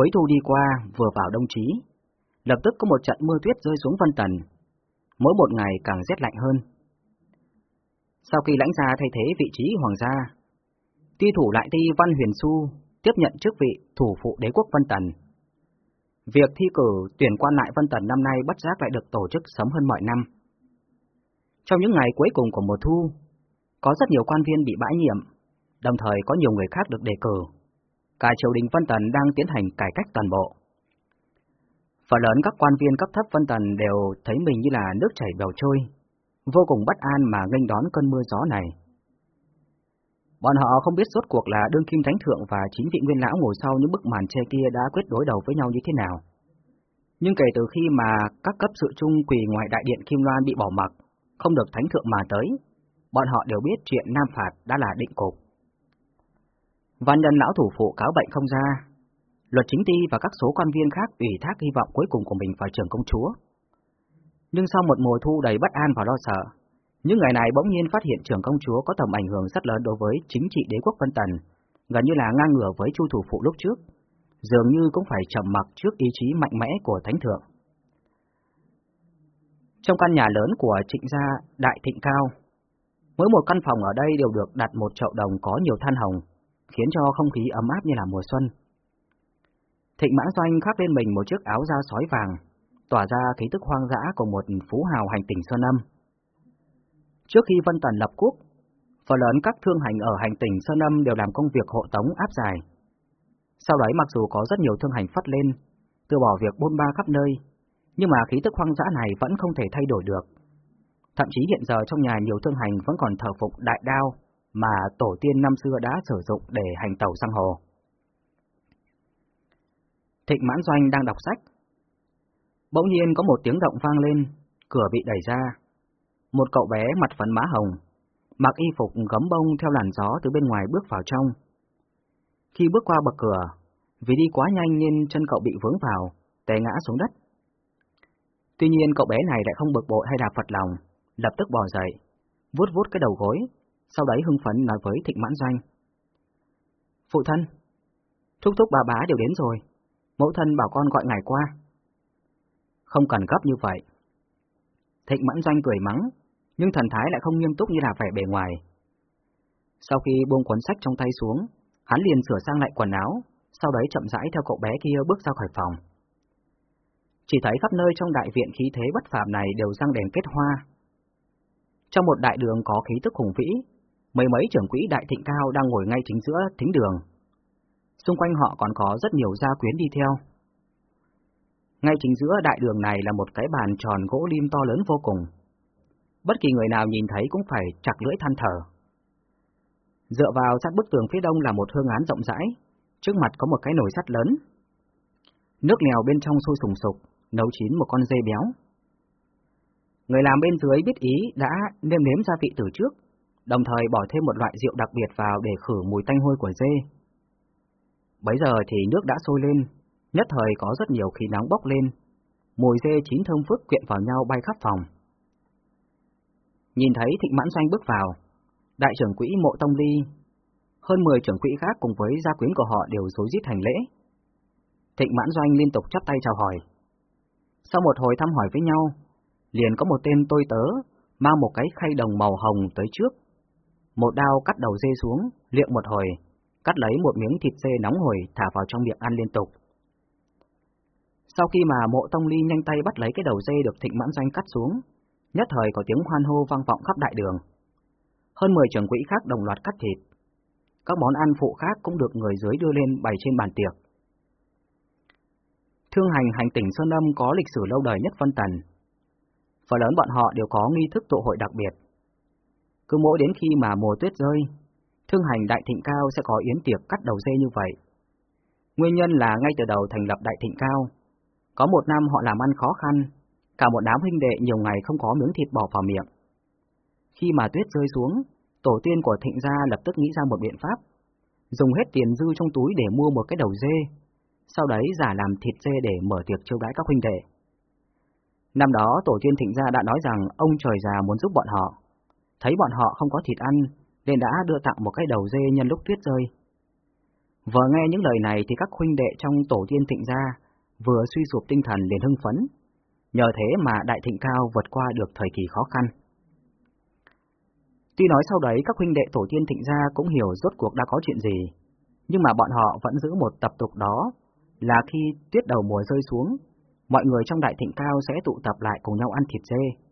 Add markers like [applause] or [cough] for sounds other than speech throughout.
Cuối thu đi qua, vừa vào đông chí, lập tức có một trận mưa tuyết rơi xuống Vân Tần. Mỗi một ngày càng rét lạnh hơn. Sau khi lãnh gia thay thế vị trí hoàng gia, ti thủ lại ti Văn Huyền Xu tiếp nhận chức vị thủ phụ đế quốc Vân Tần. Việc thi cử tuyển quan lại Vân Tần năm nay bất giác lại được tổ chức sớm hơn mọi năm. Trong những ngày cuối cùng của mùa thu, có rất nhiều quan viên bị bãi nhiệm, đồng thời có nhiều người khác được đề cử. Cả triều đình Vân Tần đang tiến hành cải cách toàn bộ. Phần lớn các quan viên cấp thấp Vân Tần đều thấy mình như là nước chảy bèo trôi, vô cùng bất an mà nghênh đón cơn mưa gió này. Bọn họ không biết rốt cuộc là đương kim thánh thượng và chính vị nguyên lão ngồi sau những bức màn che kia đã quyết đối đầu với nhau như thế nào. Nhưng kể từ khi mà các cấp sự trung quỳ ngoài đại điện Kim Loan bị bỏ mặc, không được thánh thượng mà tới, bọn họ đều biết chuyện Nam Phạt đã là định cục. Văn nhân lão thủ phụ cáo bệnh không ra, luật chính ti và các số quan viên khác ủy thác hy vọng cuối cùng của mình vào trường công chúa. Nhưng sau một mùa thu đầy bất an và lo sợ, những ngày này bỗng nhiên phát hiện trưởng công chúa có tầm ảnh hưởng rất lớn đối với chính trị đế quốc Vân Tần, gần như là ngang ngửa với chu thủ phụ lúc trước, dường như cũng phải trầm mặc trước ý chí mạnh mẽ của thánh thượng. Trong căn nhà lớn của trịnh gia Đại Thịnh Cao, mỗi một căn phòng ở đây đều được đặt một chậu đồng có nhiều than hồng, khiến cho không khí ấm áp như là mùa xuân. Thịnh mãn doanh khoác lên mình một chiếc áo da sói vàng, tỏa ra khí tức hoang dã của một phú hào hành tỉnh Sơn Âm. Trước khi Vân Tần lập quốc, phần lớn các thương hành ở hành tỉnh Sơn Âm đều làm công việc hộ tống áp dài. Sau đấy mặc dù có rất nhiều thương hành phát lên, từ bỏ việc bôn ba khắp nơi, nhưng mà khí tức hoang dã này vẫn không thể thay đổi được. Thậm chí hiện giờ trong nhà nhiều thương hành vẫn còn thờ phục đại đao mà tổ tiên năm xưa đã sử dụng để hành tàu sang hồ. Thịnh Mãn Doanh đang đọc sách. Bỗng nhiên có một tiếng động vang lên, cửa bị đẩy ra. Một cậu bé mặt phấn má hồng, mặc y phục gấm bông theo làn gió từ bên ngoài bước vào trong. Khi bước qua bậc cửa, vì đi quá nhanh nên chân cậu bị vướng vào, té ngã xuống đất. Tuy nhiên cậu bé này lại không bực bội hay là phật lòng, lập tức bò dậy, vuốt vuốt cái đầu gối, sau đấy hưng phấn nói với Thịnh Mãn Doanh. Phụ thân, thúc thúc bà bá đều đến rồi, mẫu thân bảo con gọi ngài qua. Không cần gấp như vậy. Thịnh Mãn Doanh cười mắng, nhưng thần thái lại không nghiêm túc như là vẻ bề ngoài. Sau khi buông cuốn sách trong tay xuống, hắn liền sửa sang lại quần áo, sau đấy chậm rãi theo cậu bé kia bước ra khỏi phòng. Chỉ thấy khắp nơi trong đại viện khí thế bất phàm này đều răng đèn kết hoa. Trong một đại đường có khí tức hùng vĩ, mấy mấy trưởng quỹ đại thịnh cao đang ngồi ngay chính giữa thính đường. Xung quanh họ còn có rất nhiều gia quyến đi theo. Ngay chính giữa đại đường này là một cái bàn tròn gỗ lim to lớn vô cùng. Bất kỳ người nào nhìn thấy cũng phải chặt lưỡi than thở. Dựa vào sát bức tường phía đông là một hương án rộng rãi, trước mặt có một cái nồi sắt lớn. Nước lèo bên trong sôi sùng sục, nấu chín một con dê béo. Người làm bên dưới biết ý đã nêm nếm gia vị từ trước, đồng thời bỏ thêm một loại rượu đặc biệt vào để khử mùi tanh hôi của dê. Bấy giờ thì nước đã sôi lên, nhất thời có rất nhiều khí nóng bốc lên, mùi dê chín thơm phức quyện vào nhau bay khắp phòng. Nhìn thấy Thịnh Mãn Doanh bước vào, đại trưởng quỹ Mộ Tông Ly, hơn 10 trưởng quỹ khác cùng với gia quyến của họ đều rối rít hành lễ. Thịnh Mãn Doanh liên tục chắp tay chào hỏi. Sau một hồi thăm hỏi với nhau, liền có một tên tôi tớ mang một cái khay đồng màu hồng tới trước. Một đao cắt đầu dê xuống, liệng một hồi, cắt lấy một miếng thịt dê nóng hổi thả vào trong miệng ăn liên tục. Sau khi mà mộ tông ly nhanh tay bắt lấy cái đầu dê được thịnh mãn doanh cắt xuống, nhất thời có tiếng hoan hô vang vọng khắp đại đường. Hơn 10 trưởng quỹ khác đồng loạt cắt thịt. Các món ăn phụ khác cũng được người dưới đưa lên bày trên bàn tiệc. Thương hành hành tỉnh Sơn Âm có lịch sử lâu đời nhất Vân Tần. Phần lớn bọn họ đều có nghi thức tụ hội đặc biệt. Cứ mỗi đến khi mà mùa tuyết rơi, thương hành Đại Thịnh Cao sẽ có yến tiệc cắt đầu dê như vậy. Nguyên nhân là ngay từ đầu thành lập Đại Thịnh Cao, có một năm họ làm ăn khó khăn, cả một đám huynh đệ nhiều ngày không có miếng thịt bỏ vào miệng. Khi mà tuyết rơi xuống, tổ tiên của Thịnh gia lập tức nghĩ ra một biện pháp, dùng hết tiền dư trong túi để mua một cái đầu dê, sau đấy giả làm thịt dê để mở tiệc chiêu đãi các huynh đệ. Năm đó tổ tiên Thịnh gia đã nói rằng ông trời già muốn giúp bọn họ, thấy bọn họ không có thịt ăn nên đã đưa tặng một cái đầu dê nhân lúc tuyết rơi. Vừa nghe những lời này thì các huynh đệ trong tổ tiên thịnh gia vừa suy sụp tinh thần liền hưng phấn, nhờ thế mà đại thịnh cao vượt qua được thời kỳ khó khăn. Tuy nói sau đấy các huynh đệ tổ tiên thịnh gia cũng hiểu rốt cuộc đã có chuyện gì, nhưng mà bọn họ vẫn giữ một tập tục đó là khi tuyết đầu mùa rơi xuống, mọi người trong đại thịnh cao sẽ tụ tập lại cùng nhau ăn thịt dê.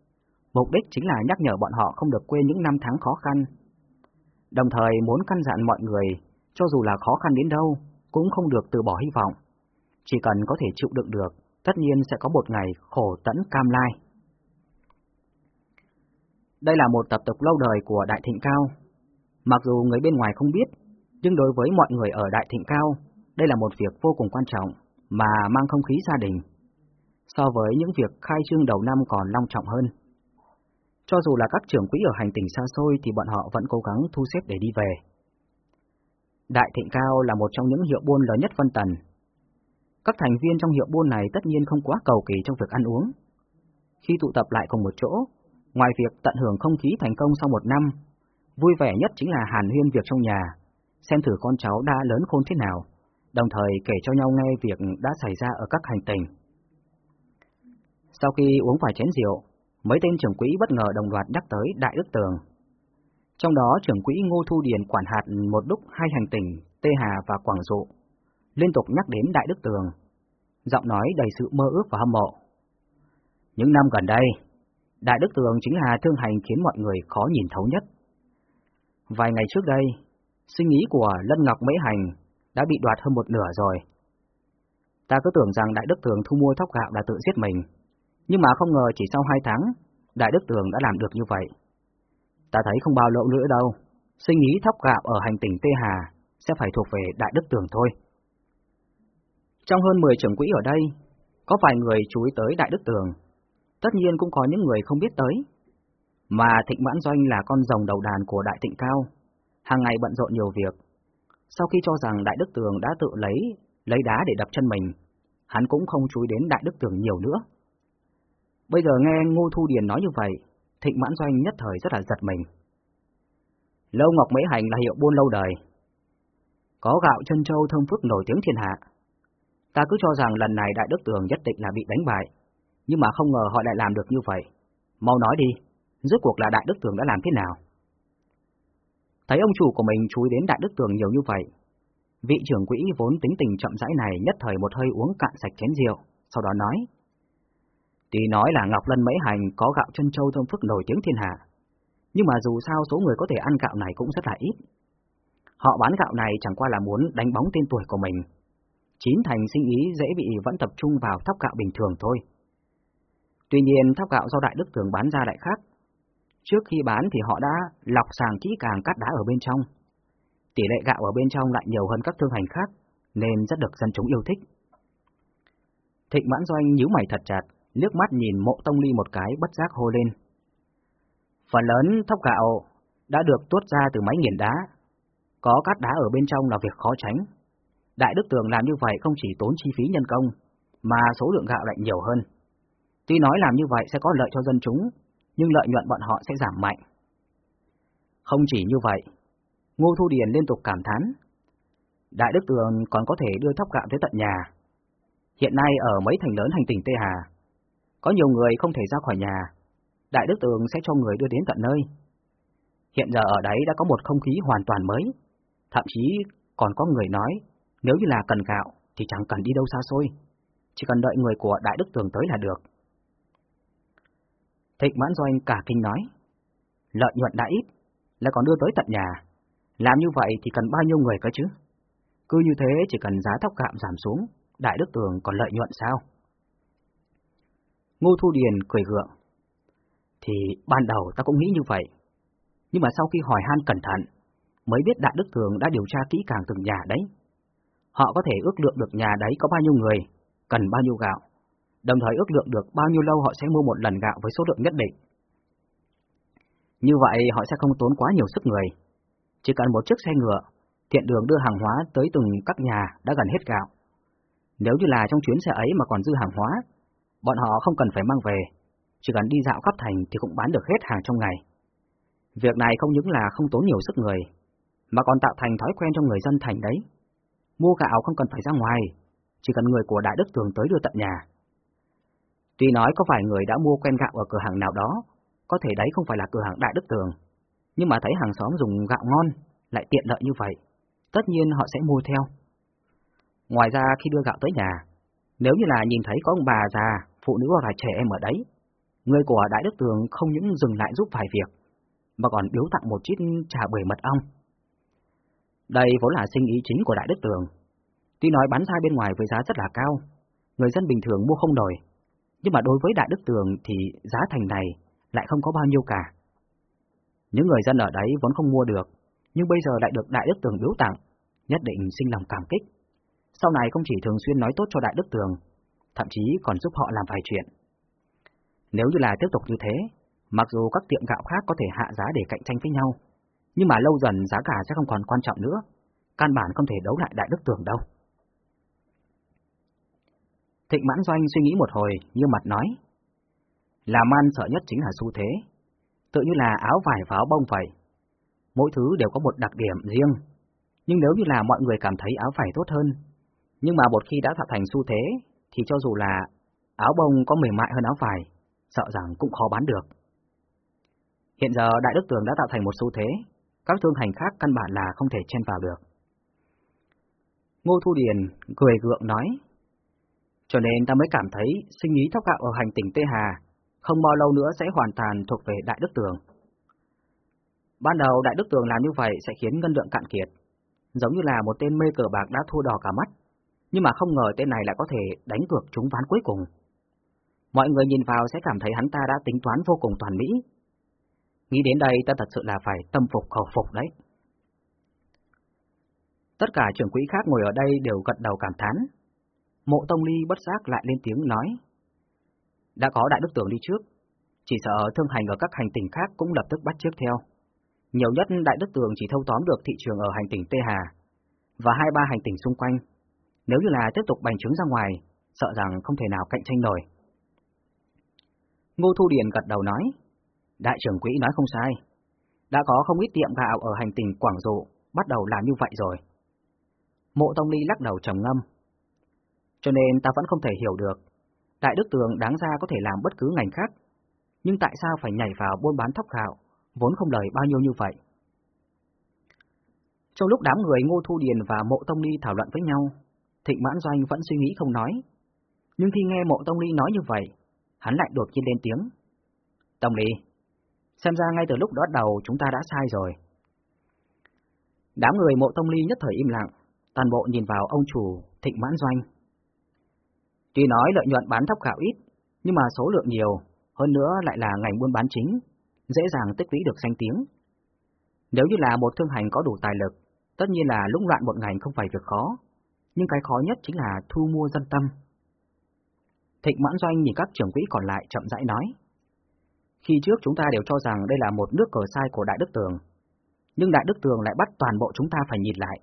Mục đích chính là nhắc nhở bọn họ không được quên những năm tháng khó khăn. Đồng thời muốn căn dặn mọi người, cho dù là khó khăn đến đâu, cũng không được từ bỏ hy vọng. Chỉ cần có thể chịu đựng được, tất nhiên sẽ có một ngày khổ tẫn cam lai. Đây là một tập tục lâu đời của Đại Thịnh Cao. Mặc dù người bên ngoài không biết, nhưng đối với mọi người ở Đại Thịnh Cao, đây là một việc vô cùng quan trọng mà mang không khí gia đình. So với những việc khai trương đầu năm còn long trọng hơn. Cho dù là các trưởng quỹ ở hành tỉnh xa xôi thì bọn họ vẫn cố gắng thu xếp để đi về. Đại Thịnh Cao là một trong những hiệu buôn lớn nhất Vân Tần. Các thành viên trong hiệu buôn này tất nhiên không quá cầu kỳ trong việc ăn uống. Khi tụ tập lại cùng một chỗ, ngoài việc tận hưởng không khí thành công sau một năm, vui vẻ nhất chính là hàn huyên việc trong nhà, xem thử con cháu đã lớn khôn thế nào, đồng thời kể cho nhau nghe việc đã xảy ra ở các hành tình. Sau khi uống vài chén rượu, mấy tên trưởng quỹ bất ngờ đồng loạt nhắc tới Đại Đức Tường. Trong đó trưởng quỹ Ngô Thu Điền quản hạt một lúc hai hành tỉnh, Tê Hà và Quảng Dụ, liên tục nhắc đến Đại Đức Tường, giọng nói đầy sự mơ ước và hâm mộ. Những năm gần đây, Đại Đức Tường chính là thương hành khiến mọi người khó nhìn thấu nhất. Vài ngày trước đây, sinh ý của Lân Ngọc Mễ Hành đã bị đoạt hơn một nửa rồi. Ta cứ tưởng rằng Đại Đức Tường thu mua thóc gạo là tự giết mình, nhưng mà không ngờ chỉ sau hai tháng, Đại Đức Tường đã làm được như vậy. Ta thấy không bao lâu nữa đâu, sinh ý thóc gạo ở hành tỉnh Tê Hà sẽ phải thuộc về Đại Đức Tường thôi. Trong hơn 10 trưởng quỹ ở đây, có vài người chú ý tới Đại Đức Tường, tất nhiên cũng có những người không biết tới. Mà Thịnh Mãn Doanh là con rồng đầu đàn của Đại Thịnh Cao, hàng ngày bận rộn nhiều việc. Sau khi cho rằng Đại Đức Tường đã tự lấy, lấy đá để đập chân mình, hắn cũng không chú ý đến Đại Đức Tường nhiều nữa. Bây giờ nghe Ngô Thu Điền nói như vậy, Thịnh Mãn Doanh nhất thời rất là giật mình. Lâu Ngọc Mễ Hành là hiệu buôn lâu đời. Có gạo chân châu thơm phức nổi tiếng thiên hạ. Ta cứ cho rằng lần này Đại Đức Tường nhất định là bị đánh bại, nhưng mà không ngờ họ lại làm được như vậy. Mau nói đi, rốt cuộc là Đại Đức Tường đã làm thế nào? Thấy ông chủ của mình chú ý đến Đại Đức Tường nhiều như vậy, vị trưởng quỹ vốn tính tình chậm rãi này nhất thời một hơi uống cạn sạch chén rượu, sau đó nói. Tuy nói là Ngọc Lân Mễ Hành có gạo chân châu thơm phức nổi tiếng thiên hạ, nhưng mà dù sao số người có thể ăn gạo này cũng rất là ít. Họ bán gạo này chẳng qua là muốn đánh bóng tên tuổi của mình. Chín thành sinh ý dễ bị vẫn tập trung vào thóc gạo bình thường thôi. Tuy nhiên thóc gạo do Đại Đức Tường bán ra lại khác. Trước khi bán thì họ đã lọc sàng kỹ càng cắt đá ở bên trong. Tỷ lệ gạo ở bên trong lại nhiều hơn các thương hành khác, nên rất được dân chúng yêu thích. Thịnh mãn doanh nhíu mày thật chặt, liếc mắt nhìn mộ tông ly một cái bất giác hô lên. Phần lớn thóc gạo đã được tuốt ra từ máy nghiền đá, có cát đá ở bên trong là việc khó tránh. Đại Đức Tường làm như vậy không chỉ tốn chi phí nhân công, mà số lượng gạo lại nhiều hơn. Tuy nói làm như vậy sẽ có lợi cho dân chúng, nhưng lợi nhuận bọn họ sẽ giảm mạnh. Không chỉ như vậy, Ngô Thu Điền liên tục cảm thán. Đại Đức Tường còn có thể đưa thóc gạo tới tận nhà. Hiện nay ở mấy thành lớn hành tỉnh Tê Hà, có nhiều người không thể ra khỏi nhà, Đại Đức Tường sẽ cho người đưa đến tận nơi. Hiện giờ ở đấy đã có một không khí hoàn toàn mới, thậm chí còn có người nói, nếu như là cần gạo thì chẳng cần đi đâu xa xôi, chỉ cần đợi người của Đại Đức Tường tới là được. Thịnh mãn doanh cả kinh nói, lợi nhuận đã ít, lại còn đưa tới tận nhà, làm như vậy thì cần bao nhiêu người cơ chứ? Cứ như thế chỉ cần giá thóc gạo giảm xuống, Đại Đức Tường còn lợi nhuận sao? Ngô Thu Điền cười gượng. Thì ban đầu ta cũng nghĩ như vậy, nhưng mà sau khi hỏi han cẩn thận, mới biết Đại Đức Thường đã điều tra kỹ càng từng nhà đấy. Họ có thể ước lượng được nhà đấy có bao nhiêu người, cần bao nhiêu gạo, đồng thời ước lượng được bao nhiêu lâu họ sẽ mua một lần gạo với số lượng nhất định. Như vậy họ sẽ không tốn quá nhiều sức người. Chỉ cần một chiếc xe ngựa, thiện đường đưa hàng hóa tới từng các nhà đã gần hết gạo. Nếu như là trong chuyến xe ấy mà còn dư hàng hóa, bọn họ không cần phải mang về, chỉ cần đi dạo khắp thành thì cũng bán được hết hàng trong ngày. Việc này không những là không tốn nhiều sức người, mà còn tạo thành thói quen trong người dân thành đấy. mua gạo không cần phải ra ngoài, chỉ cần người của Đại Đức Tường tới đưa tận nhà. Tuy nói có vài người đã mua quen gạo ở cửa hàng nào đó, có thể đấy không phải là cửa hàng Đại Đức Tường, nhưng mà thấy hàng xóm dùng gạo ngon, lại tiện lợi như vậy, tất nhiên họ sẽ mua theo. Ngoài ra khi đưa gạo tới nhà, nếu như là nhìn thấy có ông bà già, phụ nữ hoặc là trẻ em ở đấy, người của Đại Đức Tường không những dừng lại giúp vài việc, mà còn biếu tặng một chiếc trà bưởi mật ong. Đây vốn là sinh ý chính của Đại Đức Tường. Tuy nói bán ra bên ngoài với giá rất là cao, người dân bình thường mua không nổi, nhưng mà đối với Đại Đức Tường thì giá thành này lại không có bao nhiêu cả. Những người dân ở đấy vốn không mua được, nhưng bây giờ lại được Đại Đức Tường biếu tặng, nhất định sinh lòng cảm kích. Sau này không chỉ thường xuyên nói tốt cho Đại Đức Tường, thậm chí còn giúp họ làm vài chuyện. Nếu như là tiếp tục như thế, mặc dù các tiệm gạo khác có thể hạ giá để cạnh tranh với nhau, nhưng mà lâu dần giá cả sẽ không còn quan trọng nữa, căn bản không thể đấu lại Đại Đức Tường đâu. Thịnh Mãn Doanh suy nghĩ một hồi, như mặt nói, làm ăn sợ nhất chính là xu thế, tự như là áo vải và áo bông vậy. Mỗi thứ đều có một đặc điểm riêng, nhưng nếu như là mọi người cảm thấy áo vải tốt hơn, nhưng mà một khi đã tạo thành xu thế, thì cho dù là áo bông có mềm mại hơn áo vải, sợ rằng cũng khó bán được. Hiện giờ Đại Đức Tường đã tạo thành một xu thế, các thương hành khác căn bản là không thể chen vào được. Ngô Thu Điền cười gượng nói, cho nên ta mới cảm thấy sinh ý thóc gạo ở hành tỉnh Tê Hà không bao lâu nữa sẽ hoàn toàn thuộc về Đại Đức Tường. Ban đầu Đại Đức Tường làm như vậy sẽ khiến ngân lượng cạn kiệt, giống như là một tên mê cờ bạc đã thua đỏ cả mắt, nhưng mà không ngờ tên này lại có thể đánh cược trúng ván cuối cùng. Mọi người nhìn vào sẽ cảm thấy hắn ta đã tính toán vô cùng toàn mỹ. Nghĩ đến đây ta thật sự là phải tâm phục khẩu phục đấy. Tất cả trưởng quỹ khác ngồi ở đây đều gật đầu cảm thán. Mộ Tông Ly bất giác lại lên tiếng nói. Đã có đại đức tưởng đi trước, chỉ sợ thương hành ở các hành tỉnh khác cũng lập tức bắt trước theo. Nhiều nhất đại đức tường chỉ thâu tóm được thị trường ở hành tỉnh Tê Hà và hai ba hành tỉnh xung quanh. Nếu như là tiếp tục bành trướng ra ngoài, sợ rằng không thể nào cạnh tranh nổi. Ngô Thu Điền gật đầu nói, đại trưởng quỹ nói không sai, đã có không ít tiệm gạo ở hành tình Quảng Dụ bắt đầu làm như vậy rồi. Mộ Tông Ly lắc đầu trầm ngâm. Cho nên ta vẫn không thể hiểu được, Đại Đức Tường đáng ra có thể làm bất cứ ngành khác, nhưng tại sao phải nhảy vào buôn bán thóc gạo, vốn không lời bao nhiêu như vậy? Trong lúc đám người Ngô Thu Điền và Mộ Tông Ly thảo luận với nhau, Thịnh Mãn Doanh vẫn suy nghĩ không nói, nhưng khi nghe Mộ Tông Ly nói như vậy, hắn lại đột nhiên lên tiếng. Tông Ly, xem ra ngay từ lúc đó đầu chúng ta đã sai rồi. Đám người Mộ Tông Ly nhất thời im lặng, toàn bộ nhìn vào ông chủ Thịnh Mãn Doanh. Tuy nói lợi nhuận bán thóc gạo ít, nhưng mà số lượng nhiều, hơn nữa lại là ngành buôn bán chính, dễ dàng tích lũy được danh tiếng. Nếu như là một thương hành có đủ tài lực, tất nhiên là lũng loạn một ngành không phải việc khó, nhưng cái khó nhất chính là thu mua dân tâm. Thịnh mãn doanh nhìn các trưởng quỹ còn lại chậm rãi nói. Khi trước chúng ta đều cho rằng đây là một nước cờ sai của Đại Đức Tường, nhưng Đại Đức Tường lại bắt toàn bộ chúng ta phải nhìn lại.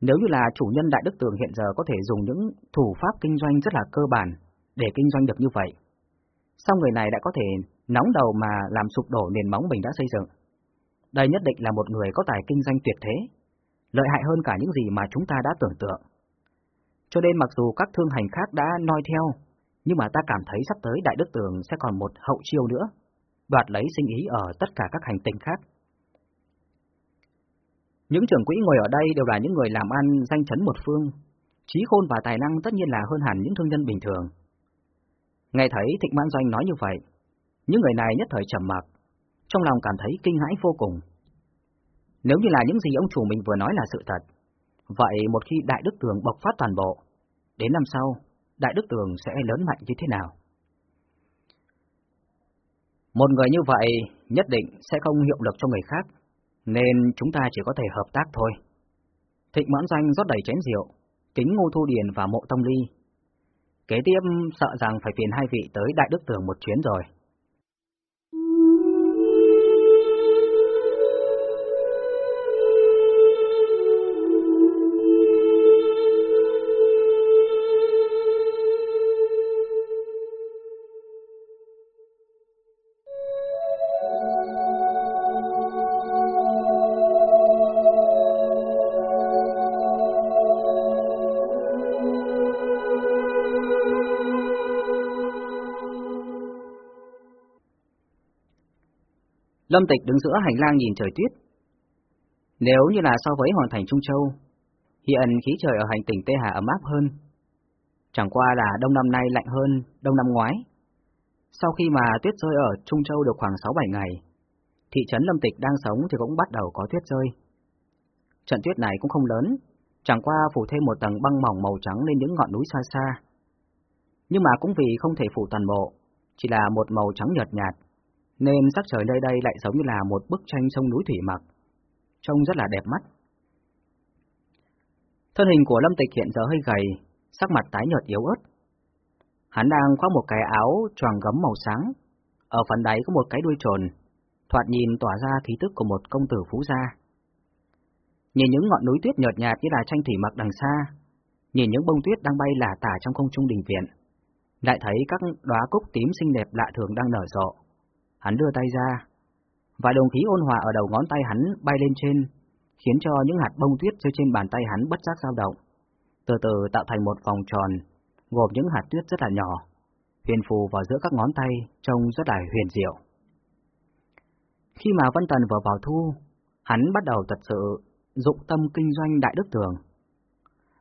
Nếu như là chủ nhân Đại Đức Tường hiện giờ có thể dùng những thủ pháp kinh doanh rất là cơ bản để kinh doanh được như vậy, sao người này đã có thể nóng đầu mà làm sụp đổ nền móng mình đã xây dựng? Đây nhất định là một người có tài kinh doanh tuyệt thế, lợi hại hơn cả những gì mà chúng ta đã tưởng tượng. Cho nên mặc dù các thương hành khác đã noi theo, nhưng mà ta cảm thấy sắp tới Đại Đức Tường sẽ còn một hậu chiêu nữa, đoạt lấy sinh ý ở tất cả các hành tinh khác. Những trưởng quỹ ngồi ở đây đều là những người làm ăn danh chấn một phương, trí khôn và tài năng tất nhiên là hơn hẳn những thương nhân bình thường. Nghe thấy Thịnh Mãn Doanh nói như vậy, những người này nhất thời trầm mặc, trong lòng cảm thấy kinh hãi vô cùng. Nếu như là những gì ông chủ mình vừa nói là sự thật, vậy một khi Đại Đức Tường bộc phát toàn bộ, đến năm sau, Đại Đức Tường sẽ lớn mạnh như thế nào? Một người như vậy nhất định sẽ không hiệu lực cho người khác, nên chúng ta chỉ có thể hợp tác thôi. Thịnh mãn danh rót đầy chén rượu, kính Ngô Thu Điền và Mộ Tông Ly. Kế tiếp sợ rằng phải phiền hai vị tới Đại Đức Tường một chuyến rồi. Lâm Tịch đứng giữa hành lang nhìn trời tuyết. Nếu như là so với hoàn thành Trung Châu, hiện khí trời ở hành tỉnh Tê Hà ấm áp hơn. Chẳng qua là đông năm nay lạnh hơn đông năm ngoái. Sau khi mà tuyết rơi ở Trung Châu được khoảng 6-7 ngày, thị trấn Lâm Tịch đang sống thì cũng bắt đầu có tuyết rơi. Trận tuyết này cũng không lớn, chẳng qua phủ thêm một tầng băng mỏng màu trắng lên những ngọn núi xa xa. Nhưng mà cũng vì không thể phủ toàn bộ, chỉ là một màu trắng nhợt nhạt, nên sắc trời nơi đây lại giống như là một bức tranh sông núi thủy mặc, trông rất là đẹp mắt. Thân hình của Lâm Tịch hiện giờ hơi gầy, sắc mặt tái nhợt yếu ớt. Hắn đang khoác một cái áo choàng gấm màu sáng, ở phần đáy có một cái đuôi trồn, thoạt nhìn tỏa ra khí tức của một công tử phú gia. Nhìn những ngọn núi tuyết nhợt nhạt như là tranh thủy mặc đằng xa, nhìn những bông tuyết đang bay lả tả trong không trung đình viện, lại thấy các đóa cúc tím xinh đẹp lạ thường đang nở rộ. Hắn đưa tay ra, và đồng khí ôn hòa ở đầu ngón tay hắn bay lên trên, khiến cho những hạt bông tuyết rơi trên bàn tay hắn bất giác dao động, từ từ tạo thành một vòng tròn, gồm những hạt tuyết rất là nhỏ, huyền phù vào giữa các ngón tay, trông rất là huyền diệu. Khi mà Vân Tần vừa vào thu, hắn bắt đầu thật sự dụng tâm kinh doanh Đại Đức Tường.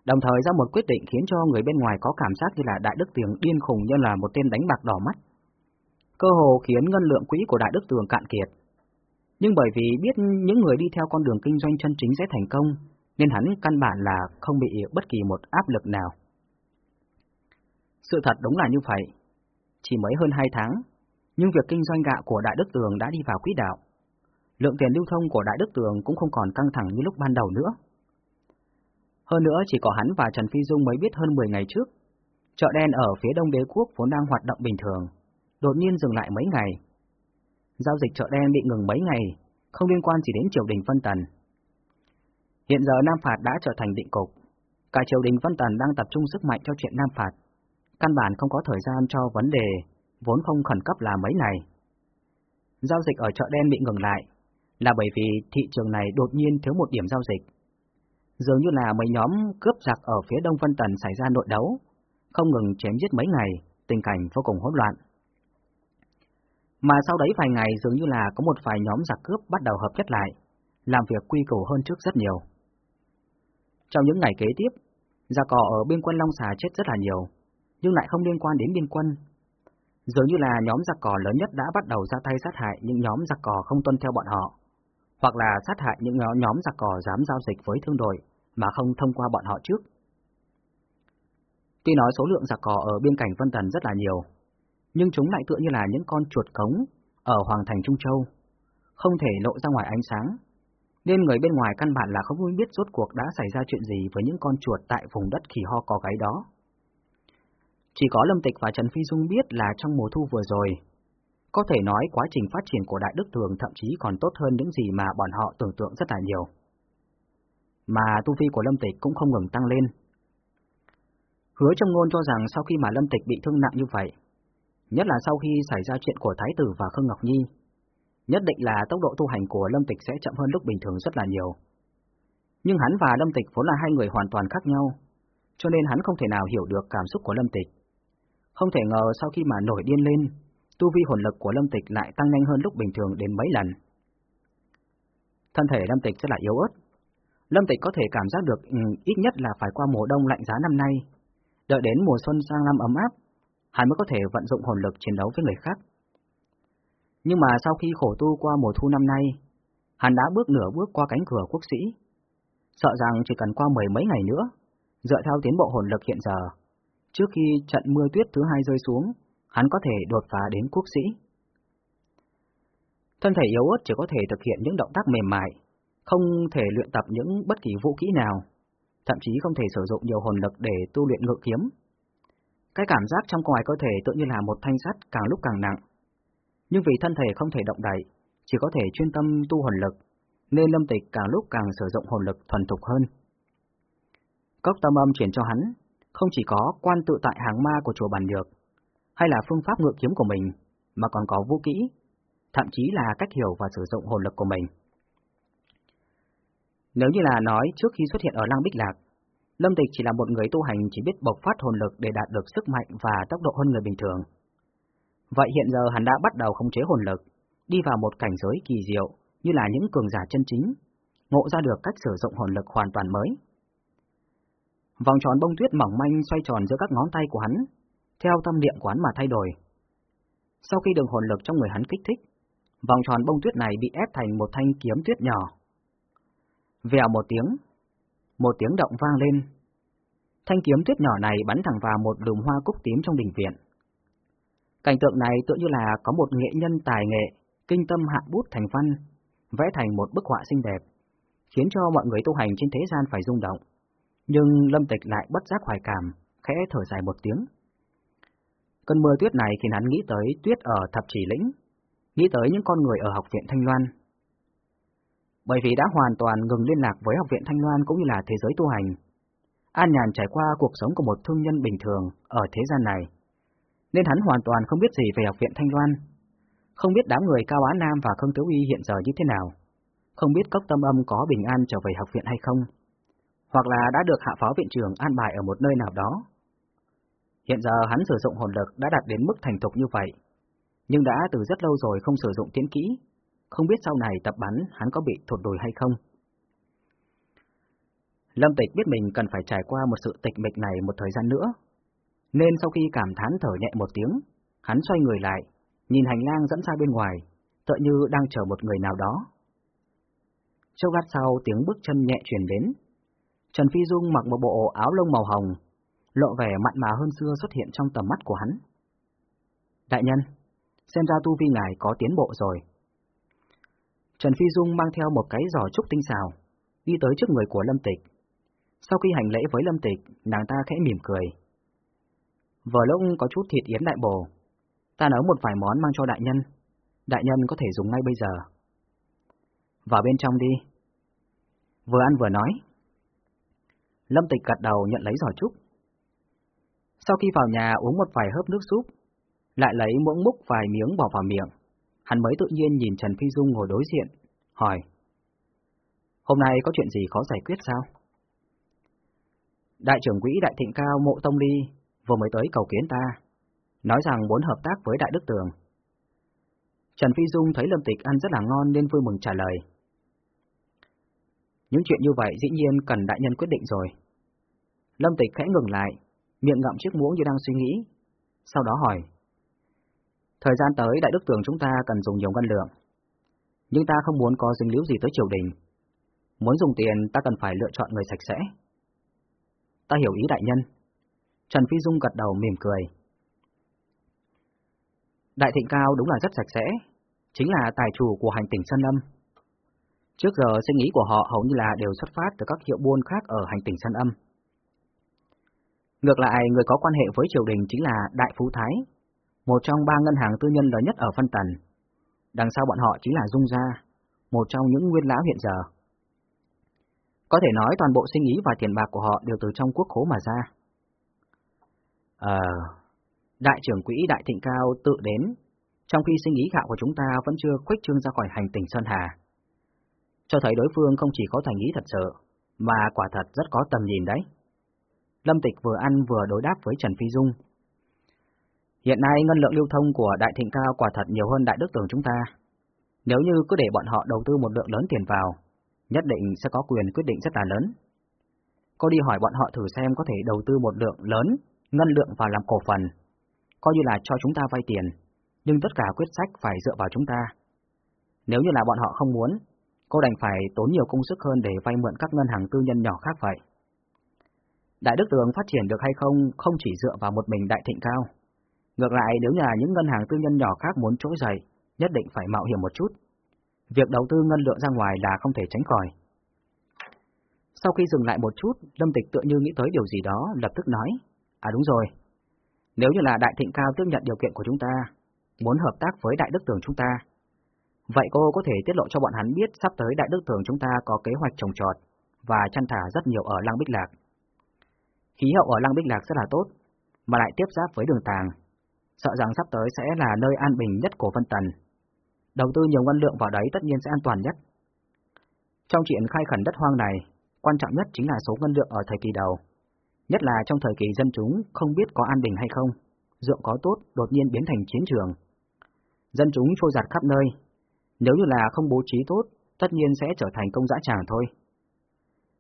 Đồng thời ra một quyết định khiến cho người bên ngoài có cảm giác như là Đại Đức Tường điên khùng như là một tên đánh bạc đỏ mắt. Cơ hồ khiến ngân lượng quỹ của Đại Đức Tường cạn kiệt. Nhưng bởi vì biết những người đi theo con đường kinh doanh chân chính sẽ thành công, nên hắn căn bản là không bị bất kỳ một áp lực nào. Sự thật đúng là như vậy. Chỉ mới hơn hai tháng, nhưng việc kinh doanh gạo của Đại Đức Tường đã đi vào quỹ đạo lượng tiền lưu thông của Đại Đức Tường cũng không còn căng thẳng như lúc ban đầu nữa. Hơn nữa chỉ có hắn và Trần Phi Dung mới biết hơn 10 ngày trước, chợ đen ở phía đông đế quốc vốn đang hoạt động bình thường, đột nhiên dừng lại mấy ngày. Giao dịch chợ đen bị ngừng mấy ngày, không liên quan chỉ đến triều đình phân Tần. Hiện giờ Nam Phạt đã trở thành định cục, cả triều đình phân Tần đang tập trung sức mạnh cho chuyện Nam Phạt, căn bản không có thời gian cho vấn đề vốn không khẩn cấp là mấy ngày. Giao dịch ở chợ đen bị ngừng lại, là bởi vì thị trường này đột nhiên thiếu một điểm giao dịch. Dường như là mấy nhóm cướp giặc ở phía đông phân Tần xảy ra nội đấu, không ngừng chém giết mấy ngày, tình cảnh vô cùng hỗn loạn. Mà sau đấy vài ngày dường như là có một vài nhóm giặc cướp bắt đầu hợp nhất lại, làm việc quy củ hơn trước rất nhiều. Trong những ngày kế tiếp, giặc cỏ ở biên quân Long Xà chết rất là nhiều, nhưng lại không liên quan đến biên quân, Dường như là nhóm giặc cỏ lớn nhất đã bắt đầu ra tay sát hại những nhóm giặc cỏ không tuân theo bọn họ hoặc là sát hại những nhóm giặc cỏ dám giao dịch với thương đội mà không thông qua bọn họ trước. Tuy nói số lượng giặc cỏ ở biên cảnh Vân Tần rất là nhiều, nhưng chúng lại tựa như là những con chuột cống ở Hoàng thành Trung Châu, không thể lộ ra ngoài ánh sáng, nên người bên ngoài căn bản là không biết rốt cuộc đã xảy ra chuyện gì với những con chuột tại vùng đất khỉ ho có gáy đó. Chỉ có Lâm Tịch và Trần Phi Dung biết là trong mùa thu vừa rồi, có thể nói quá trình phát triển của Đại Đức Thường thậm chí còn tốt hơn những gì mà bọn họ tưởng tượng rất là nhiều. Mà tu vi của Lâm Tịch cũng không ngừng tăng lên. Hứa trong ngôn cho rằng sau khi mà Lâm Tịch bị thương nặng như vậy, nhất là sau khi xảy ra chuyện của Thái Tử và Khương Ngọc Nhi, nhất định là tốc độ tu hành của Lâm Tịch sẽ chậm hơn lúc bình thường rất là nhiều. Nhưng hắn và Lâm Tịch vốn là hai người hoàn toàn khác nhau, cho nên hắn không thể nào hiểu được cảm xúc của Lâm Tịch. Không thể ngờ sau khi mà nổi điên lên, tu vi hồn lực của Lâm Tịch lại tăng nhanh hơn lúc bình thường đến mấy lần. Thân thể Lâm Tịch rất là yếu ớt. Lâm Tịch có thể cảm giác được ừ, ít nhất là phải qua mùa đông lạnh giá năm nay, đợi đến mùa xuân sang năm ấm áp, hắn mới có thể vận dụng hồn lực chiến đấu với người khác. Nhưng mà sau khi khổ tu qua mùa thu năm nay, hắn đã bước nửa bước qua cánh cửa quốc sĩ, sợ rằng chỉ cần qua mười mấy ngày nữa, dựa theo tiến bộ hồn lực hiện giờ, trước khi trận mưa tuyết thứ hai rơi xuống, hắn có thể đột phá đến quốc sĩ. Thân thể yếu ớt chỉ có thể thực hiện những động tác mềm mại, không thể luyện tập những bất kỳ vũ kỹ nào, thậm chí không thể sử dụng nhiều hồn lực để tu luyện ngự kiếm. Cái cảm giác trong ngoài cơ thể tự như là một thanh sắt càng lúc càng nặng. Nhưng vì thân thể không thể động đậy, chỉ có thể chuyên tâm tu hồn lực, nên lâm tịch càng lúc càng sử dụng hồn lực thuần thục hơn. Cốc tâm âm chuyển cho hắn, không chỉ có quan tự tại hàng ma của chùa Bàn Nhược, hay là phương pháp ngự kiếm của mình, mà còn có vũ kỹ, thậm chí là cách hiểu và sử dụng hồn lực của mình. Nếu như là nói trước khi xuất hiện ở Lăng Bích Lạc, Lâm Tịch chỉ là một người tu hành chỉ biết bộc phát hồn lực để đạt được sức mạnh và tốc độ hơn người bình thường. Vậy hiện giờ hắn đã bắt đầu khống chế hồn lực, đi vào một cảnh giới kỳ diệu như là những cường giả chân chính, ngộ ra được cách sử dụng hồn lực hoàn toàn mới. Vòng tròn bông tuyết mỏng manh xoay tròn giữa các ngón tay của hắn, theo tâm niệm của hắn mà thay đổi. Sau khi đường hồn lực trong người hắn kích thích, vòng tròn bông tuyết này bị ép thành một thanh kiếm tuyết nhỏ. Vèo một tiếng, một tiếng động vang lên. Thanh kiếm tuyết nhỏ này bắn thẳng vào một lùm hoa cúc tím trong đình viện. Cảnh tượng này tựa như là có một nghệ nhân tài nghệ, kinh tâm hạ bút thành văn, vẽ thành một bức họa xinh đẹp, khiến cho mọi người tu hành trên thế gian phải rung động. Nhưng Lâm Tịch lại bất giác hoài cảm, khẽ thở dài một tiếng. Cơn mưa tuyết này khiến hắn nghĩ tới tuyết ở thập chỉ lĩnh, nghĩ tới những con người ở học viện Thanh Loan. Bởi vì đã hoàn toàn ngừng liên lạc với học viện Thanh Loan cũng như là thế giới tu hành, An Nhàn trải qua cuộc sống của một thương nhân bình thường ở thế gian này, nên hắn hoàn toàn không biết gì về học viện Thanh Loan, không biết đám người Cao Á Nam và Khương Tiếu Y hiện giờ như thế nào, không biết cốc tâm âm có bình an trở về học viện hay không, hoặc là đã được hạ phó viện trưởng an bài ở một nơi nào đó. Hiện giờ hắn sử dụng hồn lực đã đạt đến mức thành thục như vậy, nhưng đã từ rất lâu rồi không sử dụng tiến kỹ, không biết sau này tập bắn hắn có bị thụt đùi hay không. Lâm Tịch biết mình cần phải trải qua một sự tịch mịch này một thời gian nữa, nên sau khi cảm thán thở nhẹ một tiếng, hắn xoay người lại, nhìn hành lang dẫn ra bên ngoài, tựa như đang chờ một người nào đó. Châu lát sau tiếng bước chân nhẹ chuyển đến. Trần Phi Dung mặc một bộ áo lông màu hồng, lộ vẻ mặn mà hơn xưa xuất hiện trong tầm mắt của hắn. Đại nhân, xem ra tu vi ngài có tiến bộ rồi. Trần Phi Dung mang theo một cái giỏ trúc tinh xào, đi tới trước người của Lâm Tịch. Sau khi hành lễ với Lâm Tịch, nàng ta khẽ mỉm cười. Vừa lúc có chút thịt yến đại bồ, ta nấu một vài món mang cho đại nhân, đại nhân có thể dùng ngay bây giờ. Vào bên trong đi. Vừa ăn vừa nói. Lâm Tịch gật đầu nhận lấy giỏ trúc. Sau khi vào nhà uống một vài hớp nước súp, lại lấy muỗng múc vài miếng bỏ vào miệng, hắn mới tự nhiên nhìn Trần Phi Dung ngồi đối diện, hỏi. Hôm nay có chuyện gì khó giải quyết sao? Đại trưởng quỹ Đại Thịnh Cao Mộ Tông Ly vừa mới tới cầu kiến ta, nói rằng muốn hợp tác với Đại Đức Tường. Trần Phi Dung thấy Lâm Tịch ăn rất là ngon nên vui mừng trả lời. Những chuyện như vậy dĩ nhiên cần đại nhân quyết định rồi. Lâm Tịch khẽ ngừng lại, miệng ngậm chiếc muỗng như đang suy nghĩ, sau đó hỏi. Thời gian tới Đại Đức Tường chúng ta cần dùng nhiều ngân lượng, nhưng ta không muốn có dính líu gì tới triều đình. Muốn dùng tiền ta cần phải lựa chọn người sạch sẽ. Ta hiểu ý đại nhân. Trần Phi Dung gật đầu mỉm cười. Đại thịnh cao đúng là rất sạch sẽ, chính là tài chủ của hành tỉnh Sơn Lâm. Trước giờ suy nghĩ của họ hầu như là đều xuất phát từ các hiệu buôn khác ở hành tỉnh Sơn Âm. Ngược lại, người có quan hệ với triều đình chính là Đại Phú Thái, một trong ba ngân hàng tư nhân lớn nhất ở phân tần. Đằng sau bọn họ chính là Dung Gia, một trong những nguyên lão hiện giờ. Có thể nói toàn bộ sinh ý và tiền bạc của họ đều từ trong quốc khố mà ra. Ờ, đại trưởng quỹ Đại Thịnh Cao tự đến, trong khi sinh ý gạo của chúng ta vẫn chưa khuếch trương ra khỏi hành tinh Sơn Hà. Cho thấy đối phương không chỉ có thành ý thật sự, mà quả thật rất có tầm nhìn đấy. Lâm Tịch vừa ăn vừa đối đáp với Trần Phi Dung. Hiện nay ngân lượng lưu thông của Đại Thịnh Cao quả thật nhiều hơn Đại Đức Tường chúng ta. Nếu như cứ để bọn họ đầu tư một lượng lớn tiền vào, nhất định sẽ có quyền quyết định rất là lớn. Cô đi hỏi bọn họ thử xem có thể đầu tư một lượng lớn, ngân lượng vào làm cổ phần, coi như là cho chúng ta vay tiền, nhưng tất cả quyết sách phải dựa vào chúng ta. Nếu như là bọn họ không muốn, cô đành phải tốn nhiều công sức hơn để vay mượn các ngân hàng tư nhân nhỏ khác vậy. Đại đức tường phát triển được hay không không chỉ dựa vào một mình đại thịnh cao. Ngược lại nếu như là những ngân hàng tư nhân nhỏ khác muốn trỗi dậy, nhất định phải mạo hiểm một chút. Việc đầu tư ngân lượng ra ngoài là không thể tránh khỏi. Sau khi dừng lại một chút, Lâm Tịch tựa như nghĩ tới điều gì đó, lập tức nói, À đúng rồi, nếu như là Đại Thịnh Cao tiếp nhận điều kiện của chúng ta, muốn hợp tác với Đại Đức Tường chúng ta, vậy cô có thể tiết lộ cho bọn hắn biết sắp tới Đại Đức Tường chúng ta có kế hoạch trồng trọt và chăn thả rất nhiều ở Lăng Bích Lạc. Khí hậu ở Lăng Bích Lạc rất là tốt, mà lại tiếp giáp với đường tàng, sợ rằng sắp tới sẽ là nơi an bình nhất của Vân Tần Đầu tư nhiều ngân lượng vào đấy tất nhiên sẽ an toàn nhất. Trong chuyện khai khẩn đất hoang này, quan trọng nhất chính là số ngân lượng ở thời kỳ đầu. Nhất là trong thời kỳ dân chúng không biết có an bình hay không, ruộng có tốt đột nhiên biến thành chiến trường. Dân chúng trôi giặt khắp nơi, Nếu như là không bố trí tốt, tất nhiên sẽ trở thành công dã tràng thôi.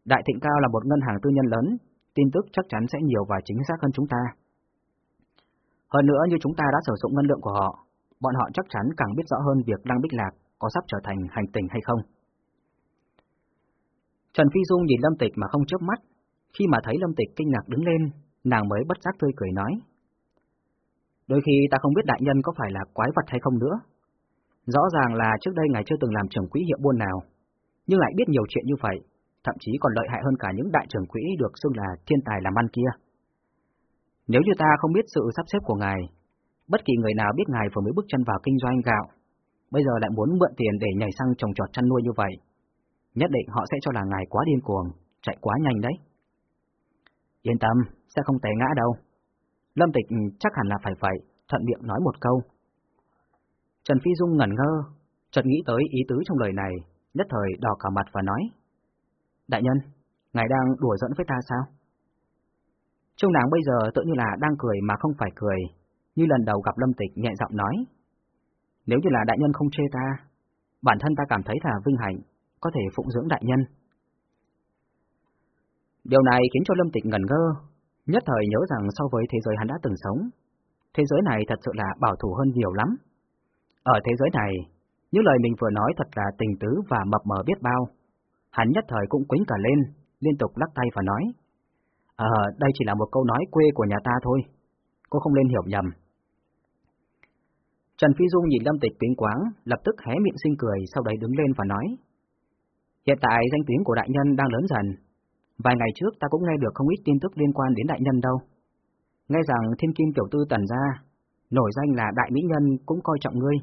Đại Thịnh Cao là một ngân hàng tư nhân lớn, tin tức chắc chắn sẽ nhiều và chính xác hơn chúng ta. Hơn nữa như chúng ta đã sử dụng ngân lượng của họ, bọn họ chắc chắn càng biết rõ hơn việc Lăng Bích Lạc có sắp trở thành hành tình hay không. Trần Phi Dung nhìn Lâm Tịch mà không chớp mắt, khi mà thấy Lâm Tịch kinh ngạc đứng lên, nàng mới bất giác tươi cười nói. Đôi khi ta không biết đại nhân có phải là quái vật hay không nữa. Rõ ràng là trước đây ngài chưa từng làm trưởng quỹ hiệu buôn nào, nhưng lại biết nhiều chuyện như vậy, thậm chí còn lợi hại hơn cả những đại trưởng quỹ được xưng là thiên tài làm ăn kia. Nếu như ta không biết sự sắp xếp của ngài, bất kỳ người nào biết ngài vừa mới bước chân vào kinh doanh gạo, bây giờ lại muốn mượn tiền để nhảy sang trồng trọt chăn nuôi như vậy, nhất định họ sẽ cho là ngài quá điên cuồng, chạy quá nhanh đấy. Yên tâm, sẽ không té ngã đâu. Lâm Tịch chắc hẳn là phải vậy, thuận miệng nói một câu. Trần Phi Dung ngẩn ngơ, chợt nghĩ tới ý tứ trong lời này, nhất thời đỏ cả mặt và nói. Đại nhân, ngài đang đùa giỡn với ta sao? Trông nàng bây giờ tự như là đang cười mà không phải cười, như lần đầu gặp Lâm Tịch nhẹ giọng nói. Nếu như là đại nhân không chê ta, bản thân ta cảm thấy là vinh hạnh, có thể phụng dưỡng đại nhân. Điều này khiến cho Lâm Tịch ngẩn ngơ, nhất thời nhớ rằng so với thế giới hắn đã từng sống, thế giới này thật sự là bảo thủ hơn nhiều lắm. Ở thế giới này, những lời mình vừa nói thật là tình tứ và mập mờ biết bao. Hắn nhất thời cũng quính cả lên, liên tục lắc tay và nói. Ờ, đây chỉ là một câu nói quê của nhà ta thôi, cô không nên hiểu nhầm. Trần Phi Dung nhìn Lâm Tịch tuyến quáng, lập tức hé miệng sinh cười, sau đấy đứng lên và nói. Hiện tại danh tiếng của đại nhân đang lớn dần. Vài ngày trước ta cũng nghe được không ít tin tức liên quan đến đại nhân đâu. Nghe rằng thiên kim tiểu tư tần gia, nổi danh là đại mỹ nhân cũng coi trọng ngươi.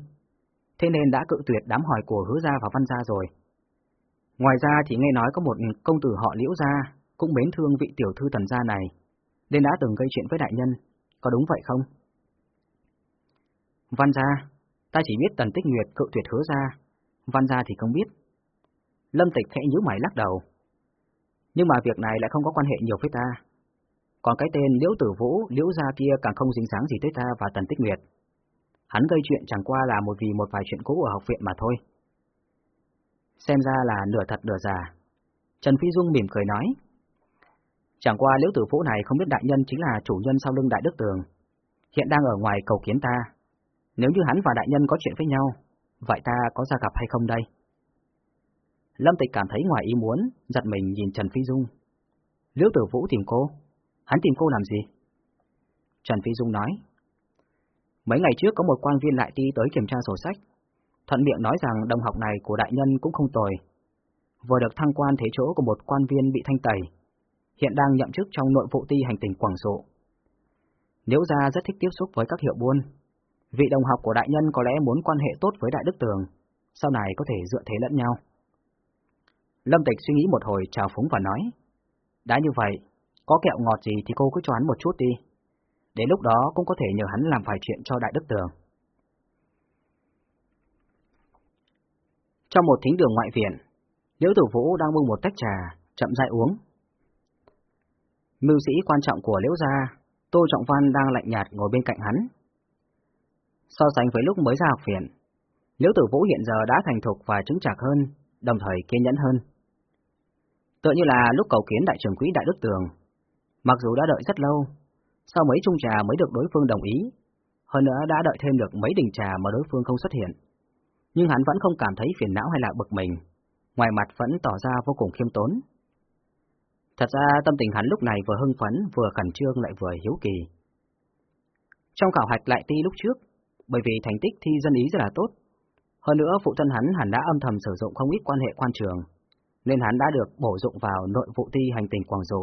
Thế nên đã cự tuyệt đám hỏi của hứa gia và văn gia rồi. Ngoài ra thì nghe nói có một công tử họ liễu gia, cũng mến thương vị tiểu thư thần gia này, nên đã từng gây chuyện với đại nhân, có đúng vậy không? Văn gia, ta chỉ biết tần tích nguyệt cự tuyệt hứa gia, văn gia thì không biết. Lâm tịch khẽ nhíu mày lắc đầu. Nhưng mà việc này lại không có quan hệ nhiều với ta. Còn cái tên Liễu Tử Vũ, Liễu Gia kia càng không dính dáng gì tới ta và Tần Tích Nguyệt. Hắn gây chuyện chẳng qua là một vì một vài chuyện cũ ở học viện mà thôi. Xem ra là nửa thật nửa giả. Trần Phi Dung mỉm cười nói. Chẳng qua Liễu Tử Vũ này không biết đại nhân chính là chủ nhân sau lưng Đại Đức Tường. Hiện đang ở ngoài cầu kiến ta. Nếu như hắn và đại nhân có chuyện với nhau, vậy ta có ra gặp hay không đây? Lâm Tịch cảm thấy ngoài ý muốn, giật mình nhìn Trần Phi Dung. Liễu Tử Vũ tìm cô? Hắn tìm cô làm gì? Trần Phi Dung nói. Mấy ngày trước có một quan viên lại đi tới kiểm tra sổ sách. Thuận miệng nói rằng đồng học này của đại nhân cũng không tồi. Vừa được thăng quan thế chỗ của một quan viên bị thanh tẩy. Hiện đang nhậm chức trong nội vụ ti hành tỉnh Quảng Sộ. Nếu ra rất thích tiếp xúc với các hiệu buôn, vị đồng học của đại nhân có lẽ muốn quan hệ tốt với đại đức tường, sau này có thể dựa thế lẫn nhau. Lâm Tịch suy nghĩ một hồi chào phúng và nói, đã như vậy, có kẹo ngọt gì thì cô cứ cho hắn một chút đi. Đến lúc đó cũng có thể nhờ hắn làm vài chuyện cho Đại Đức Tường. Trong một thính đường ngoại viện, Liễu Tử Vũ đang bưng một tách trà, chậm rãi uống. Mưu sĩ quan trọng của Liễu Gia, Tô Trọng Văn đang lạnh nhạt ngồi bên cạnh hắn. So sánh với lúc mới ra học viện, Liễu Tử Vũ hiện giờ đã thành thục và chứng chạc hơn, đồng thời kiên nhẫn hơn. Tựa như là lúc cầu kiến đại trưởng quỹ Đại Đức Tường, mặc dù đã đợi rất lâu, sau mấy chung trà mới được đối phương đồng ý, hơn nữa đã đợi thêm được mấy đình trà mà đối phương không xuất hiện. Nhưng hắn vẫn không cảm thấy phiền não hay là bực mình, ngoài mặt vẫn tỏ ra vô cùng khiêm tốn. Thật ra tâm tình hắn lúc này vừa hưng phấn, vừa khẩn trương lại vừa hiếu kỳ. Trong khảo hạch lại ti lúc trước, bởi vì thành tích thi dân ý rất là tốt, hơn nữa phụ thân hắn hẳn đã âm thầm sử dụng không ít quan hệ quan trường, nên hắn đã được bổ dụng vào nội vụ ti hành tình Quảng Dụ.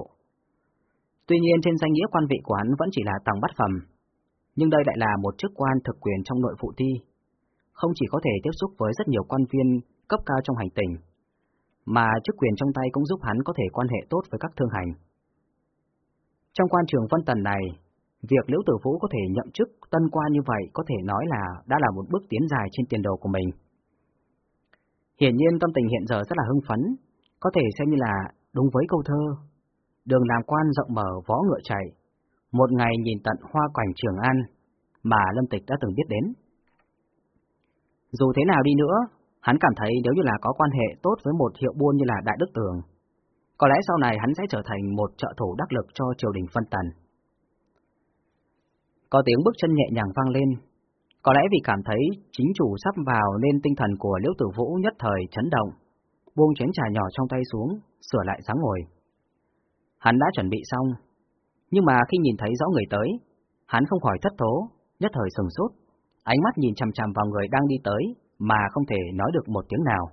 Tuy nhiên trên danh nghĩa quan vị của hắn vẫn chỉ là tầng bắt phẩm, nhưng đây lại là một chức quan thực quyền trong nội vụ ti, không chỉ có thể tiếp xúc với rất nhiều quan viên cấp cao trong hành tình, mà chức quyền trong tay cũng giúp hắn có thể quan hệ tốt với các thương hành. Trong quan trường văn Tần này, việc Liễu Tử Vũ có thể nhậm chức tân quan như vậy có thể nói là đã là một bước tiến dài trên tiền đồ của mình. Hiển nhiên tâm tình hiện giờ rất là hưng phấn, có thể xem như là đúng với câu thơ. Đường làm quan rộng mở vó ngựa chạy, một ngày nhìn tận hoa quảnh Trường An, mà Lâm Tịch đã từng biết đến. Dù thế nào đi nữa, Hắn cảm thấy nếu như là có quan hệ tốt với một hiệu buôn như là Đại Đức Tường, có lẽ sau này hắn sẽ trở thành một trợ thủ đắc lực cho triều đình phân tần. Có tiếng bước chân nhẹ nhàng vang lên, có lẽ vì cảm thấy chính chủ sắp vào nên tinh thần của Liễu Tử Vũ nhất thời chấn động, buông chén trà nhỏ trong tay xuống, sửa lại dáng ngồi. Hắn đã chuẩn bị xong, nhưng mà khi nhìn thấy rõ người tới, hắn không khỏi thất thố, nhất thời sừng sốt, ánh mắt nhìn chằm chằm vào người đang đi tới mà không thể nói được một tiếng nào.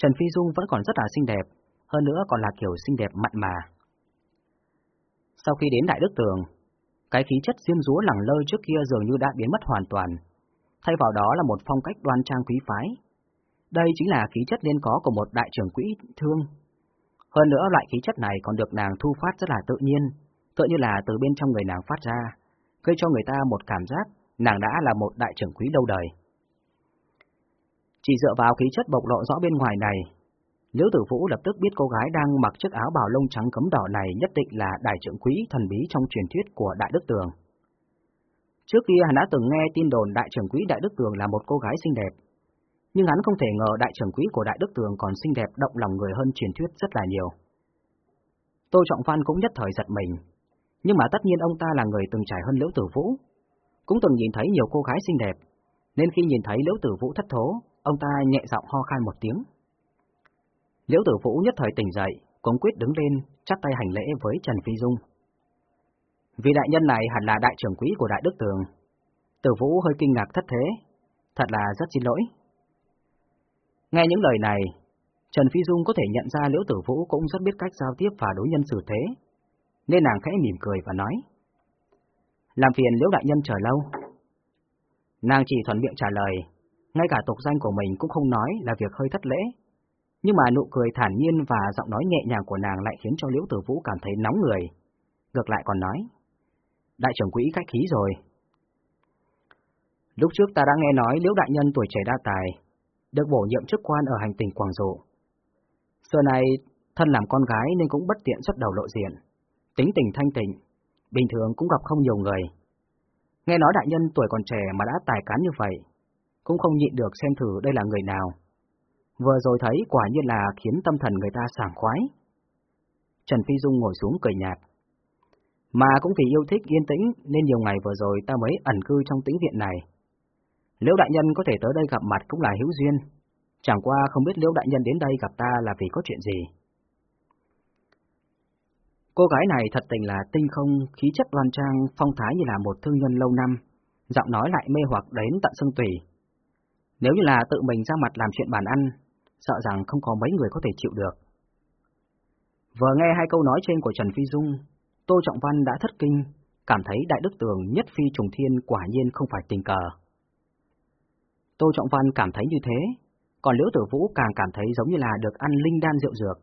Trần Phi Dung vẫn còn rất là xinh đẹp, hơn nữa còn là kiểu xinh đẹp mặn mà. Sau khi đến Đại Đức Tường, cái khí chất diêm rúa lẳng lơ trước kia dường như đã biến mất hoàn toàn, thay vào đó là một phong cách đoan trang quý phái. Đây chính là khí chất nên có của một đại trưởng quỹ thương. Hơn nữa loại khí chất này còn được nàng thu phát rất là tự nhiên, tự như là từ bên trong người nàng phát ra, gây cho người ta một cảm giác nàng đã là một đại trưởng quý lâu đời. Chỉ dựa vào khí chất bộc lộ rõ bên ngoài này, Liễu Tử Vũ lập tức biết cô gái đang mặc chiếc áo bào lông trắng cấm đỏ này nhất định là đại trưởng quý thần bí trong truyền thuyết của Đại Đức Tường. Trước kia hắn đã từng nghe tin đồn đại trưởng quý Đại Đức Tường là một cô gái xinh đẹp, nhưng hắn không thể ngờ đại trưởng quý của Đại Đức Tường còn xinh đẹp động lòng người hơn truyền thuyết rất là nhiều. Tô Trọng Văn cũng nhất thời giật mình, nhưng mà tất nhiên ông ta là người từng trải hơn Liễu Tử Vũ, cũng từng nhìn thấy nhiều cô gái xinh đẹp, nên khi nhìn thấy Liễu Tử Vũ thất thố, ông ta nhẹ giọng ho khan một tiếng. Liễu Tử Vũ nhất thời tỉnh dậy, cũng quyết đứng lên, chắp tay hành lễ với Trần Phi Dung. Vị đại nhân này hẳn là đại trưởng quý của Đại Đức Tường. Tử Vũ hơi kinh ngạc thất thế, thật là rất xin lỗi. Nghe những lời này, Trần Phi Dung có thể nhận ra Liễu Tử Vũ cũng rất biết cách giao tiếp và đối nhân xử thế, nên nàng khẽ mỉm cười và nói. Làm phiền Liễu Đại Nhân chờ lâu. Nàng chỉ thuận miệng trả lời, ngay cả tục danh của mình cũng không nói là việc hơi thất lễ, nhưng mà nụ cười thản nhiên và giọng nói nhẹ nhàng của nàng lại khiến cho Liễu Tử Vũ cảm thấy nóng người. Ngược lại còn nói, đại trưởng quỹ khách khí rồi. Lúc trước ta đã nghe nói Liễu Đại Nhân tuổi trẻ đa tài, được bổ nhiệm chức quan ở hành tỉnh Quảng Dụ. Giờ này, thân làm con gái nên cũng bất tiện xuất đầu lộ diện, tính tình thanh tịnh, bình thường cũng gặp không nhiều người. Nghe nói đại nhân tuổi còn trẻ mà đã tài cán như vậy, cũng không nhịn được xem thử đây là người nào Vừa rồi thấy quả nhiên là khiến tâm thần người ta sảng khoái. Trần Phi Dung ngồi xuống cười nhạt. Mà cũng vì yêu thích yên tĩnh nên nhiều ngày vừa rồi ta mới ẩn cư trong tĩnh viện này. Liễu đại nhân có thể tới đây gặp mặt cũng là hữu duyên. Chẳng qua không biết Liễu đại nhân đến đây gặp ta là vì có chuyện gì. Cô gái này thật tình là tinh không, khí chất đoan trang, phong thái như là một thương nhân lâu năm, giọng nói lại mê hoặc đến tận xương tủy. Nếu như là tự mình ra mặt làm chuyện bàn ăn, sợ rằng không có mấy người có thể chịu được. Vừa nghe hai câu nói trên của Trần Phi Dung, Tô Trọng Văn đã thất kinh, cảm thấy Đại Đức Tường nhất phi trùng thiên quả nhiên không phải tình cờ. Tô Trọng Văn cảm thấy như thế, còn Liễu Tử Vũ càng cảm thấy giống như là được ăn linh đan rượu dược.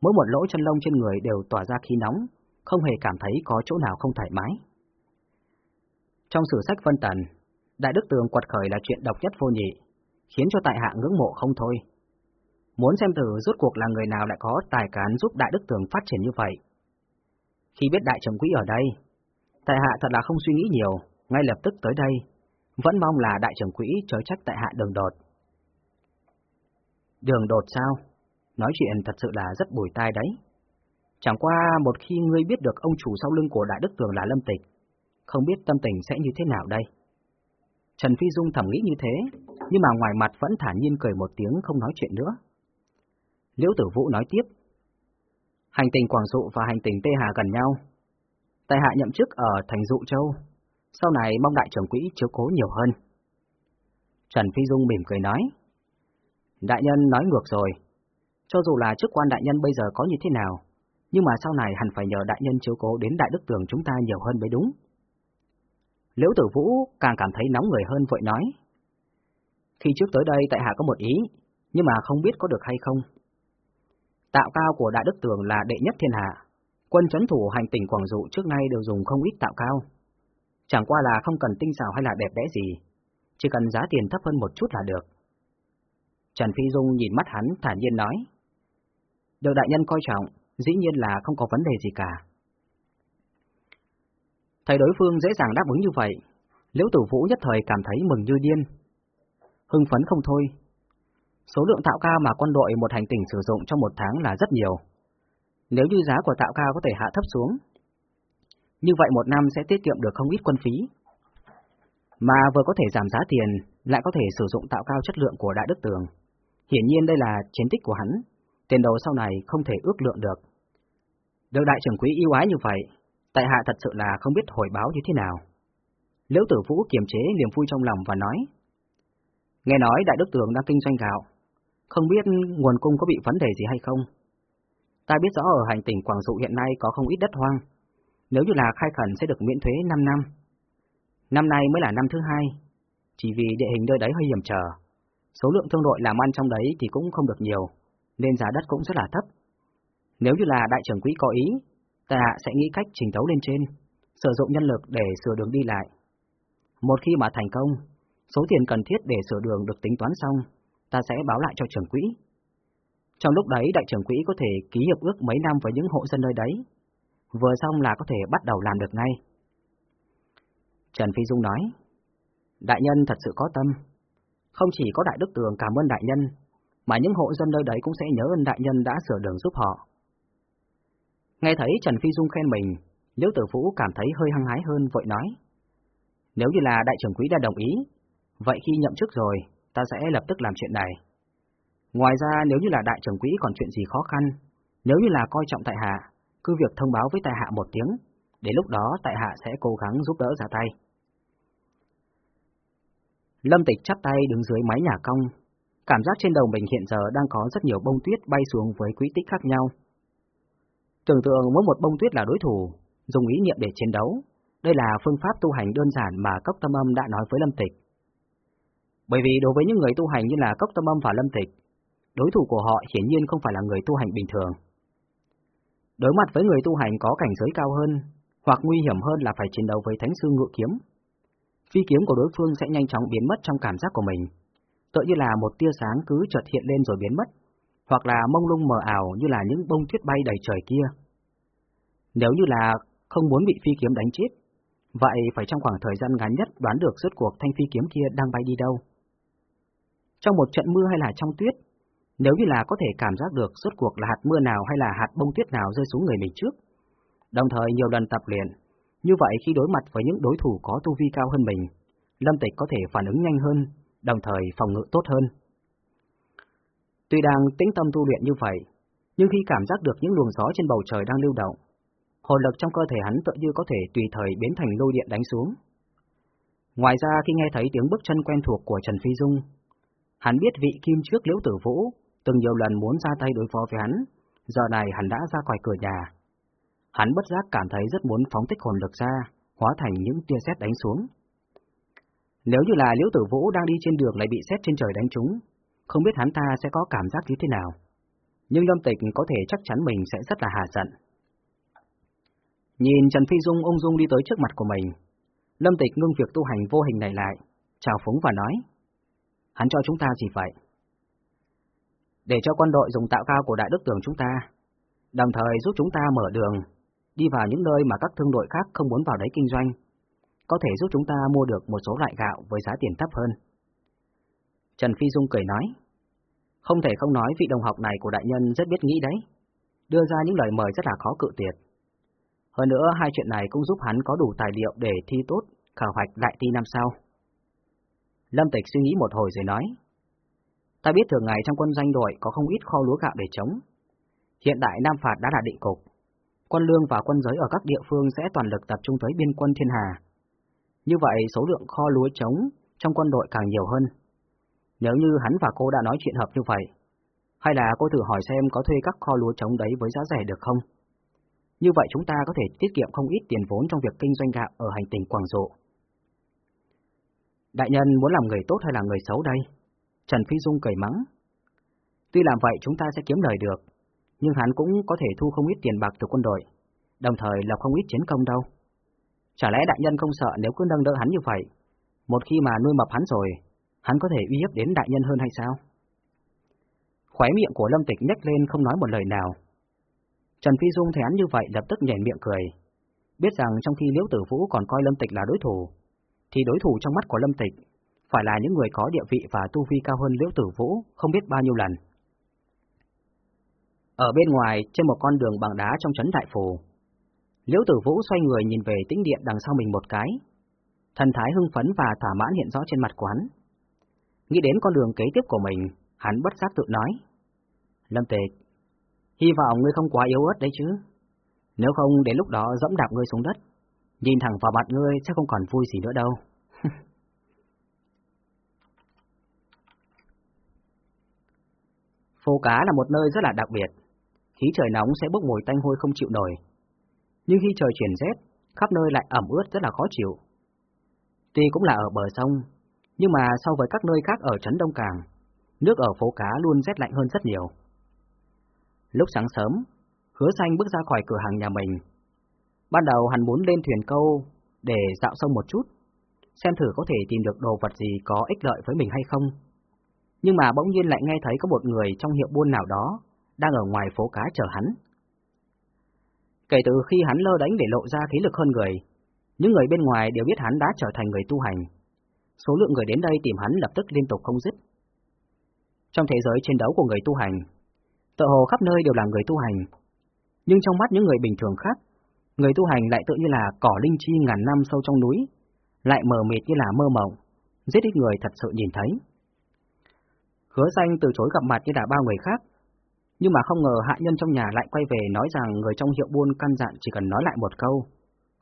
Mỗi một lỗ chân lông trên người đều tỏa ra khí nóng, không hề cảm thấy có chỗ nào không thoải mái. Trong sử sách Vân Tần, Đại Đức Tường quật khởi là chuyện độc nhất vô nhị, khiến cho tại hạ ngưỡng mộ không thôi. Muốn xem thử rốt cuộc là người nào lại có tài cán giúp Đại Đức Tường phát triển như vậy. Khi biết Đại Trưởng Quỹ ở đây, tại hạ thật là không suy nghĩ nhiều, ngay lập tức tới đây, vẫn mong là Đại Trưởng Quỹ chớ trách tại hạ đường đột. Đường đột sao? Nói chuyện thật sự là rất bùi tai đấy. Chẳng qua một khi ngươi biết được ông chủ sau lưng của Đại Đức Tường là Lâm Tịch, không biết tâm tình sẽ như thế nào đây? Trần Phi Dung thầm nghĩ như thế, nhưng mà ngoài mặt vẫn thản nhiên cười một tiếng không nói chuyện nữa. Liễu Tử Vũ nói tiếp. Hành tình Quảng Dụ và hành tình Tê Hà gần nhau. Tài hạ nhậm chức ở thành Dụ Châu, sau này mong đại trưởng quỹ chiếu cố nhiều hơn. Trần Phi Dung mỉm cười nói. Đại nhân nói ngược rồi. Cho dù là chức quan đại nhân bây giờ có như thế nào, nhưng mà sau này hẳn phải nhờ đại nhân chiếu cố đến đại đức tường chúng ta nhiều hơn mới đúng. Liễu Tử Vũ càng cảm thấy nóng người hơn vội nói. Khi trước tới đây tại hạ có một ý, nhưng mà không biết có được hay không. Tạo cao của Đại Đức Tường là đệ nhất thiên hạ. Quân chấn thủ hành tỉnh Quảng Dụ trước nay đều dùng không ít tạo cao. Chẳng qua là không cần tinh xảo hay là đẹp đẽ gì, chỉ cần giá tiền thấp hơn một chút là được. Trần Phi Dung nhìn mắt hắn thản nhiên nói. Được đại nhân coi trọng, dĩ nhiên là không có vấn đề gì cả. Thấy đối phương dễ dàng đáp ứng như vậy, Liễu Tử Vũ nhất thời cảm thấy mừng như điên. Hưng phấn không thôi, Số lượng tạo cao mà quân đội một hành tinh sử dụng trong một tháng là rất nhiều. Nếu như giá của tạo cao có thể hạ thấp xuống, như vậy một năm sẽ tiết kiệm được không ít quân phí. Mà vừa có thể giảm giá tiền, lại có thể sử dụng tạo cao chất lượng của Đại Đức Tường. Hiển nhiên đây là chiến tích của hắn, tiền đồ sau này không thể ước lượng được. Được đại trưởng quý yêu ái như vậy, tại hạ thật sự là không biết hồi báo như thế nào. Liễu Tử Vũ kiềm chế niềm vui trong lòng và nói: Nghe nói Đại Đức Tường đang kinh doanh gạo, không biết nguồn cung có bị vấn đề gì hay không? Ta biết rõ ở hành tỉnh Quảng Dụ hiện nay có không ít đất hoang, nếu như là khai khẩn sẽ được miễn thuế 5 năm. Năm nay mới là năm thứ hai, chỉ vì địa hình nơi đấy hơi hiểm trở, số lượng thương đội làm ăn trong đấy thì cũng không được nhiều, nên giá đất cũng rất là thấp. Nếu như là đại trưởng quỹ có ý, ta sẽ nghĩ cách trình tấu lên trên, sử dụng nhân lực để sửa đường đi lại. Một khi mà thành công, số tiền cần thiết để sửa đường được tính toán xong, ta sẽ báo lại cho trưởng quỹ. Trong lúc đấy đại trưởng quỹ có thể ký hiệp ước mấy năm với những hộ dân nơi đấy, vừa xong là có thể bắt đầu làm được ngay. Trần Phi Dung nói, đại nhân thật sự có tâm, không chỉ có đại đức tường cảm ơn đại nhân, mà những hộ dân nơi đấy cũng sẽ nhớ ơn đại nhân đã sửa đường giúp họ. Nghe thấy Trần Phi Dung khen mình, Liễu Tử Vũ cảm thấy hơi hăng hái hơn vội nói, nếu như là đại trưởng quý đã đồng ý, vậy khi nhậm chức rồi, ta sẽ lập tức làm chuyện này. Ngoài ra nếu như là đại trưởng quỹ còn chuyện gì khó khăn, nếu như là coi trọng tại hạ, cứ việc thông báo với tại hạ một tiếng, để lúc đó tại hạ sẽ cố gắng giúp đỡ ra tay. Lâm Tịch chắp tay đứng dưới mái nhà cong, cảm giác trên đầu mình hiện giờ đang có rất nhiều bông tuyết bay xuống với quỹ tích khác nhau. Tưởng tượng mỗi một bông tuyết là đối thủ, dùng ý niệm để chiến đấu, đây là phương pháp tu hành đơn giản mà Cốc Tâm Âm đã nói với Lâm Tịch. Bởi vì đối với những người tu hành như là Cốc Tâm Âm và Lâm Tịch, đối thủ của họ hiển nhiên không phải là người tu hành bình thường. Đối mặt với người tu hành có cảnh giới cao hơn, hoặc nguy hiểm hơn là phải chiến đấu với Thánh Sư Ngự Kiếm. Phi kiếm của đối phương sẽ nhanh chóng biến mất trong cảm giác của mình, tựa như là một tia sáng cứ chợt hiện lên rồi biến mất, hoặc là mông lung mờ ảo như là những bông tuyết bay đầy trời kia. Nếu như là không muốn bị phi kiếm đánh chết, Vậy phải trong khoảng thời gian ngắn nhất đoán được rốt cuộc thanh phi kiếm kia đang bay đi đâu. Trong một trận mưa hay là trong tuyết, nếu như là có thể cảm giác được rốt cuộc là hạt mưa nào hay là hạt bông tuyết nào rơi xuống người mình trước, đồng thời nhiều lần tập luyện, như vậy khi đối mặt với những đối thủ có tu vi cao hơn mình, Lâm Tịch có thể phản ứng nhanh hơn, đồng thời phòng ngự tốt hơn. Tuy đang tĩnh tâm tu luyện như vậy, nhưng khi cảm giác được những luồng gió trên bầu trời đang lưu động, hồn lực trong cơ thể hắn tự như có thể tùy thời biến thành lôi điện đánh xuống. Ngoài ra khi nghe thấy tiếng bước chân quen thuộc của Trần Phi Dung, hắn biết vị kim trước liễu tử vũ từng nhiều lần muốn ra tay đối phó với hắn, giờ này hắn đã ra khỏi cửa nhà. Hắn bất giác cảm thấy rất muốn phóng tích hồn lực ra, hóa thành những tia sét đánh xuống. Nếu như là liễu tử vũ đang đi trên đường lại bị sét trên trời đánh trúng, không biết hắn ta sẽ có cảm giác như thế nào. Nhưng Lâm Tịch có thể chắc chắn mình sẽ rất là hà giận. Nhìn Trần Phi Dung ung dung đi tới trước mặt của mình, Lâm Tịch ngưng việc tu hành vô hình này lại, chào phúng và nói, hắn cho chúng ta gì vậy? Để cho quân đội dùng tạo cao của Đại Đức Tường chúng ta, đồng thời giúp chúng ta mở đường, đi vào những nơi mà các thương đội khác không muốn vào đấy kinh doanh, có thể giúp chúng ta mua được một số loại gạo với giá tiền thấp hơn. Trần Phi Dung cười nói, không thể không nói vị đồng học này của đại nhân rất biết nghĩ đấy, đưa ra những lời mời rất là khó cự tuyệt. Hơn nữa, hai chuyện này cũng giúp hắn có đủ tài liệu để thi tốt, khảo hoạch đại thi năm sau. Lâm Tịch suy nghĩ một hồi rồi nói, Ta biết thường ngày trong quân doanh đội có không ít kho lúa gạo để chống. Hiện đại Nam Phạt đã là định cục. Quân lương và quân giới ở các địa phương sẽ toàn lực tập trung tới biên quân thiên hà. Như vậy số lượng kho lúa chống trong quân đội càng nhiều hơn. Nếu như hắn và cô đã nói chuyện hợp như vậy, hay là cô thử hỏi xem có thuê các kho lúa trống đấy với giá rẻ được không? Như vậy chúng ta có thể tiết kiệm không ít tiền vốn trong việc kinh doanh gạo ở hành tinh Quảng Dụ. Đại nhân muốn làm người tốt hay là người xấu đây? Trần Phi Dung cười mắng. Tuy làm vậy chúng ta sẽ kiếm lời được, nhưng hắn cũng có thể thu không ít tiền bạc từ quân đội, đồng thời lập không ít chiến công đâu. Chả lẽ đại nhân không sợ nếu cứ nâng đỡ hắn như vậy, một khi mà nuôi mập hắn rồi, hắn có thể uy hiếp đến đại nhân hơn hay sao? Khóe miệng của Lâm Tịch nhếch lên không nói một lời nào, Trần Phi Dung thấy hắn như vậy lập tức nhảy miệng cười. Biết rằng trong khi Liễu Tử Vũ còn coi Lâm Tịch là đối thủ, thì đối thủ trong mắt của Lâm Tịch phải là những người có địa vị và tu vi cao hơn Liễu Tử Vũ không biết bao nhiêu lần. Ở bên ngoài, trên một con đường bằng đá trong trấn Đại Phù, Liễu Tử Vũ xoay người nhìn về tĩnh điện đằng sau mình một cái. Thần thái hưng phấn và thỏa mãn hiện rõ trên mặt quán. Nghĩ đến con đường kế tiếp của mình, hắn bất giác tự nói. Lâm Tịch, hy vọng ngươi không quá yếu ớt đấy chứ. Nếu không đến lúc đó dẫm đạp ngươi xuống đất, nhìn thẳng vào mặt ngươi sẽ không còn vui gì nữa đâu. [laughs] Phố cá là một nơi rất là đặc biệt, khí trời nóng sẽ bốc mùi tanh hôi không chịu nổi. Nhưng khi trời chuyển rét, khắp nơi lại ẩm ướt rất là khó chịu. Tuy cũng là ở bờ sông, nhưng mà so với các nơi khác ở Trấn Đông càng nước ở phố cá luôn rét lạnh hơn rất nhiều. Lúc sáng sớm, hứa xanh bước ra khỏi cửa hàng nhà mình. Ban đầu hắn muốn lên thuyền câu để dạo sông một chút, xem thử có thể tìm được đồ vật gì có ích lợi với mình hay không. Nhưng mà bỗng nhiên lại nghe thấy có một người trong hiệu buôn nào đó đang ở ngoài phố cá chờ hắn. Kể từ khi hắn lơ đánh để lộ ra khí lực hơn người, những người bên ngoài đều biết hắn đã trở thành người tu hành. Số lượng người đến đây tìm hắn lập tức liên tục không dứt. Trong thế giới chiến đấu của người tu hành, tự hồ khắp nơi đều là người tu hành. Nhưng trong mắt những người bình thường khác, người tu hành lại tự như là cỏ linh chi ngàn năm sâu trong núi, lại mờ mịt như là mơ mộng, giết ít người thật sự nhìn thấy. Hứa danh từ chối gặp mặt như là bao người khác, nhưng mà không ngờ hạ nhân trong nhà lại quay về nói rằng người trong hiệu buôn căn dặn chỉ cần nói lại một câu,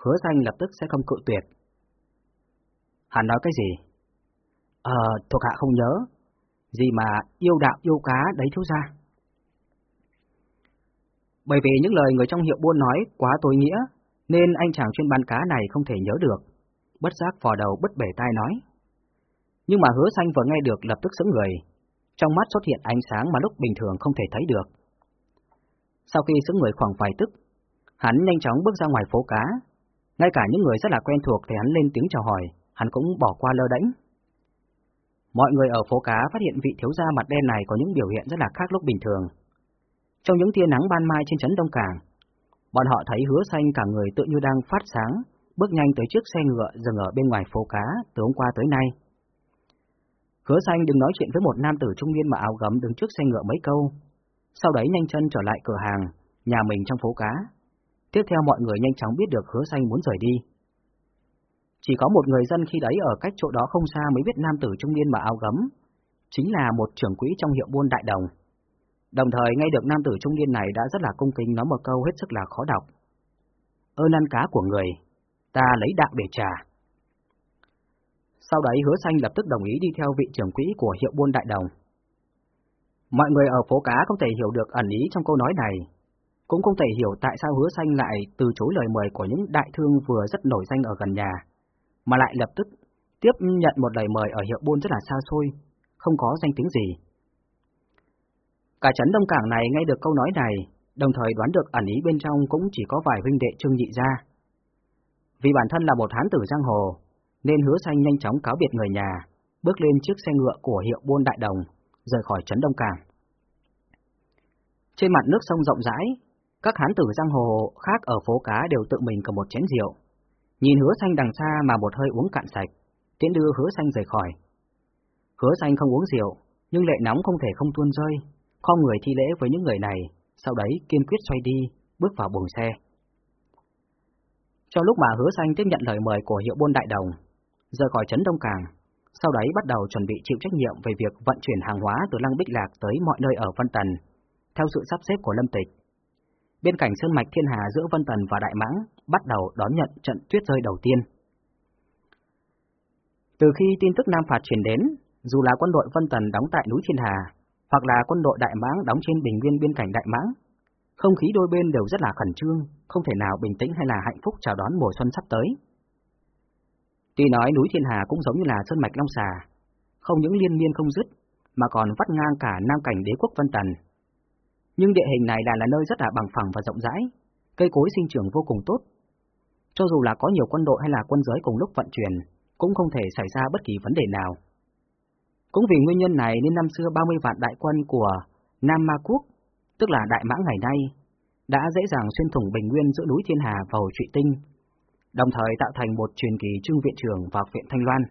hứa danh lập tức sẽ không cự tuyệt. Hắn nói cái gì? Ờ, thuộc hạ không nhớ. Gì mà yêu đạo yêu cá đấy thiếu ra. Bởi vì những lời người trong hiệu buôn nói quá tối nghĩa, nên anh chàng chuyên bán cá này không thể nhớ được. Bất giác vò đầu bất bể tai nói. Nhưng mà hứa xanh vừa nghe được lập tức sững người, trong mắt xuất hiện ánh sáng mà lúc bình thường không thể thấy được. Sau khi sững người khoảng vài tức, hắn nhanh chóng bước ra ngoài phố cá. Ngay cả những người rất là quen thuộc thì hắn lên tiếng chào hỏi, hắn cũng bỏ qua lơ đễnh. Mọi người ở phố cá phát hiện vị thiếu gia mặt đen này có những biểu hiện rất là khác lúc bình thường. Trong những tia nắng ban mai trên trấn Đông Cảng, bọn họ thấy hứa xanh cả người tự như đang phát sáng, bước nhanh tới chiếc xe ngựa dừng ở bên ngoài phố cá từ hôm qua tới nay. Hứa xanh đừng nói chuyện với một nam tử trung niên mà áo gấm đứng trước xe ngựa mấy câu, sau đấy nhanh chân trở lại cửa hàng, nhà mình trong phố cá. Tiếp theo mọi người nhanh chóng biết được hứa xanh muốn rời đi. Chỉ có một người dân khi đấy ở cách chỗ đó không xa mới biết nam tử trung niên mà áo gấm, chính là một trưởng quỹ trong hiệu buôn đại đồng. Đồng thời nghe được nam tử trung niên này đã rất là cung kính nói một câu hết sức là khó đọc. Ơn ăn cá của người, ta lấy đạo để trả. Sau đấy hứa xanh lập tức đồng ý đi theo vị trưởng quỹ của hiệu buôn đại đồng. Mọi người ở phố cá không thể hiểu được ẩn ý trong câu nói này, cũng không thể hiểu tại sao hứa xanh lại từ chối lời mời của những đại thương vừa rất nổi danh ở gần nhà, mà lại lập tức tiếp nhận một lời mời ở hiệu buôn rất là xa xôi, không có danh tiếng gì. Cả trấn Đông Cảng này nghe được câu nói này, đồng thời đoán được ẩn ý bên trong cũng chỉ có vài huynh đệ trương nhị ra. Vì bản thân là một hán tử giang hồ, nên hứa xanh nhanh chóng cáo biệt người nhà, bước lên chiếc xe ngựa của hiệu buôn đại đồng, rời khỏi trấn Đông Cảng. Trên mặt nước sông rộng rãi, các hán tử giang hồ khác ở phố cá đều tự mình cầm một chén rượu. Nhìn hứa xanh đằng xa mà một hơi uống cạn sạch, tiễn đưa hứa xanh rời khỏi. Hứa xanh không uống rượu, nhưng lệ nóng không thể không tuôn rơi, kho người thi lễ với những người này, sau đấy kiên quyết xoay đi, bước vào buồng xe. Cho lúc mà hứa xanh tiếp nhận lời mời của hiệu buôn đại đồng, rời khỏi trấn Đông càng, sau đấy bắt đầu chuẩn bị chịu trách nhiệm về việc vận chuyển hàng hóa từ Lăng Bích Lạc tới mọi nơi ở Vân Tần, theo sự sắp xếp của Lâm Tịch. Bên cạnh sơn mạch thiên hà giữa Vân Tần và Đại Mãng bắt đầu đón nhận trận tuyết rơi đầu tiên. Từ khi tin tức Nam Phạt truyền đến, dù là quân đội Vân Tần đóng tại núi Thiên Hà, hoặc là quân đội Đại Mãng đóng trên bình nguyên biên cảnh Đại Mãng, không khí đôi bên đều rất là khẩn trương, không thể nào bình tĩnh hay là hạnh phúc chào đón mùa xuân sắp tới. Tuy nói núi Thiên Hà cũng giống như là sơn mạch Long Xà, không những liên miên không dứt, mà còn vắt ngang cả nam cảnh đế quốc Vân Tần. Nhưng địa hình này lại là nơi rất là bằng phẳng và rộng rãi, cây cối sinh trưởng vô cùng tốt. Cho dù là có nhiều quân đội hay là quân giới cùng lúc vận chuyển, cũng không thể xảy ra bất kỳ vấn đề nào. Cũng vì nguyên nhân này nên năm xưa 30 vạn đại quân của Nam Ma Quốc, tức là Đại Mã ngày nay, đã dễ dàng xuyên thủng bình nguyên giữa núi Thiên Hà và hồ Trụy Tinh, đồng thời tạo thành một truyền kỳ trưng viện trường và viện Thanh Loan.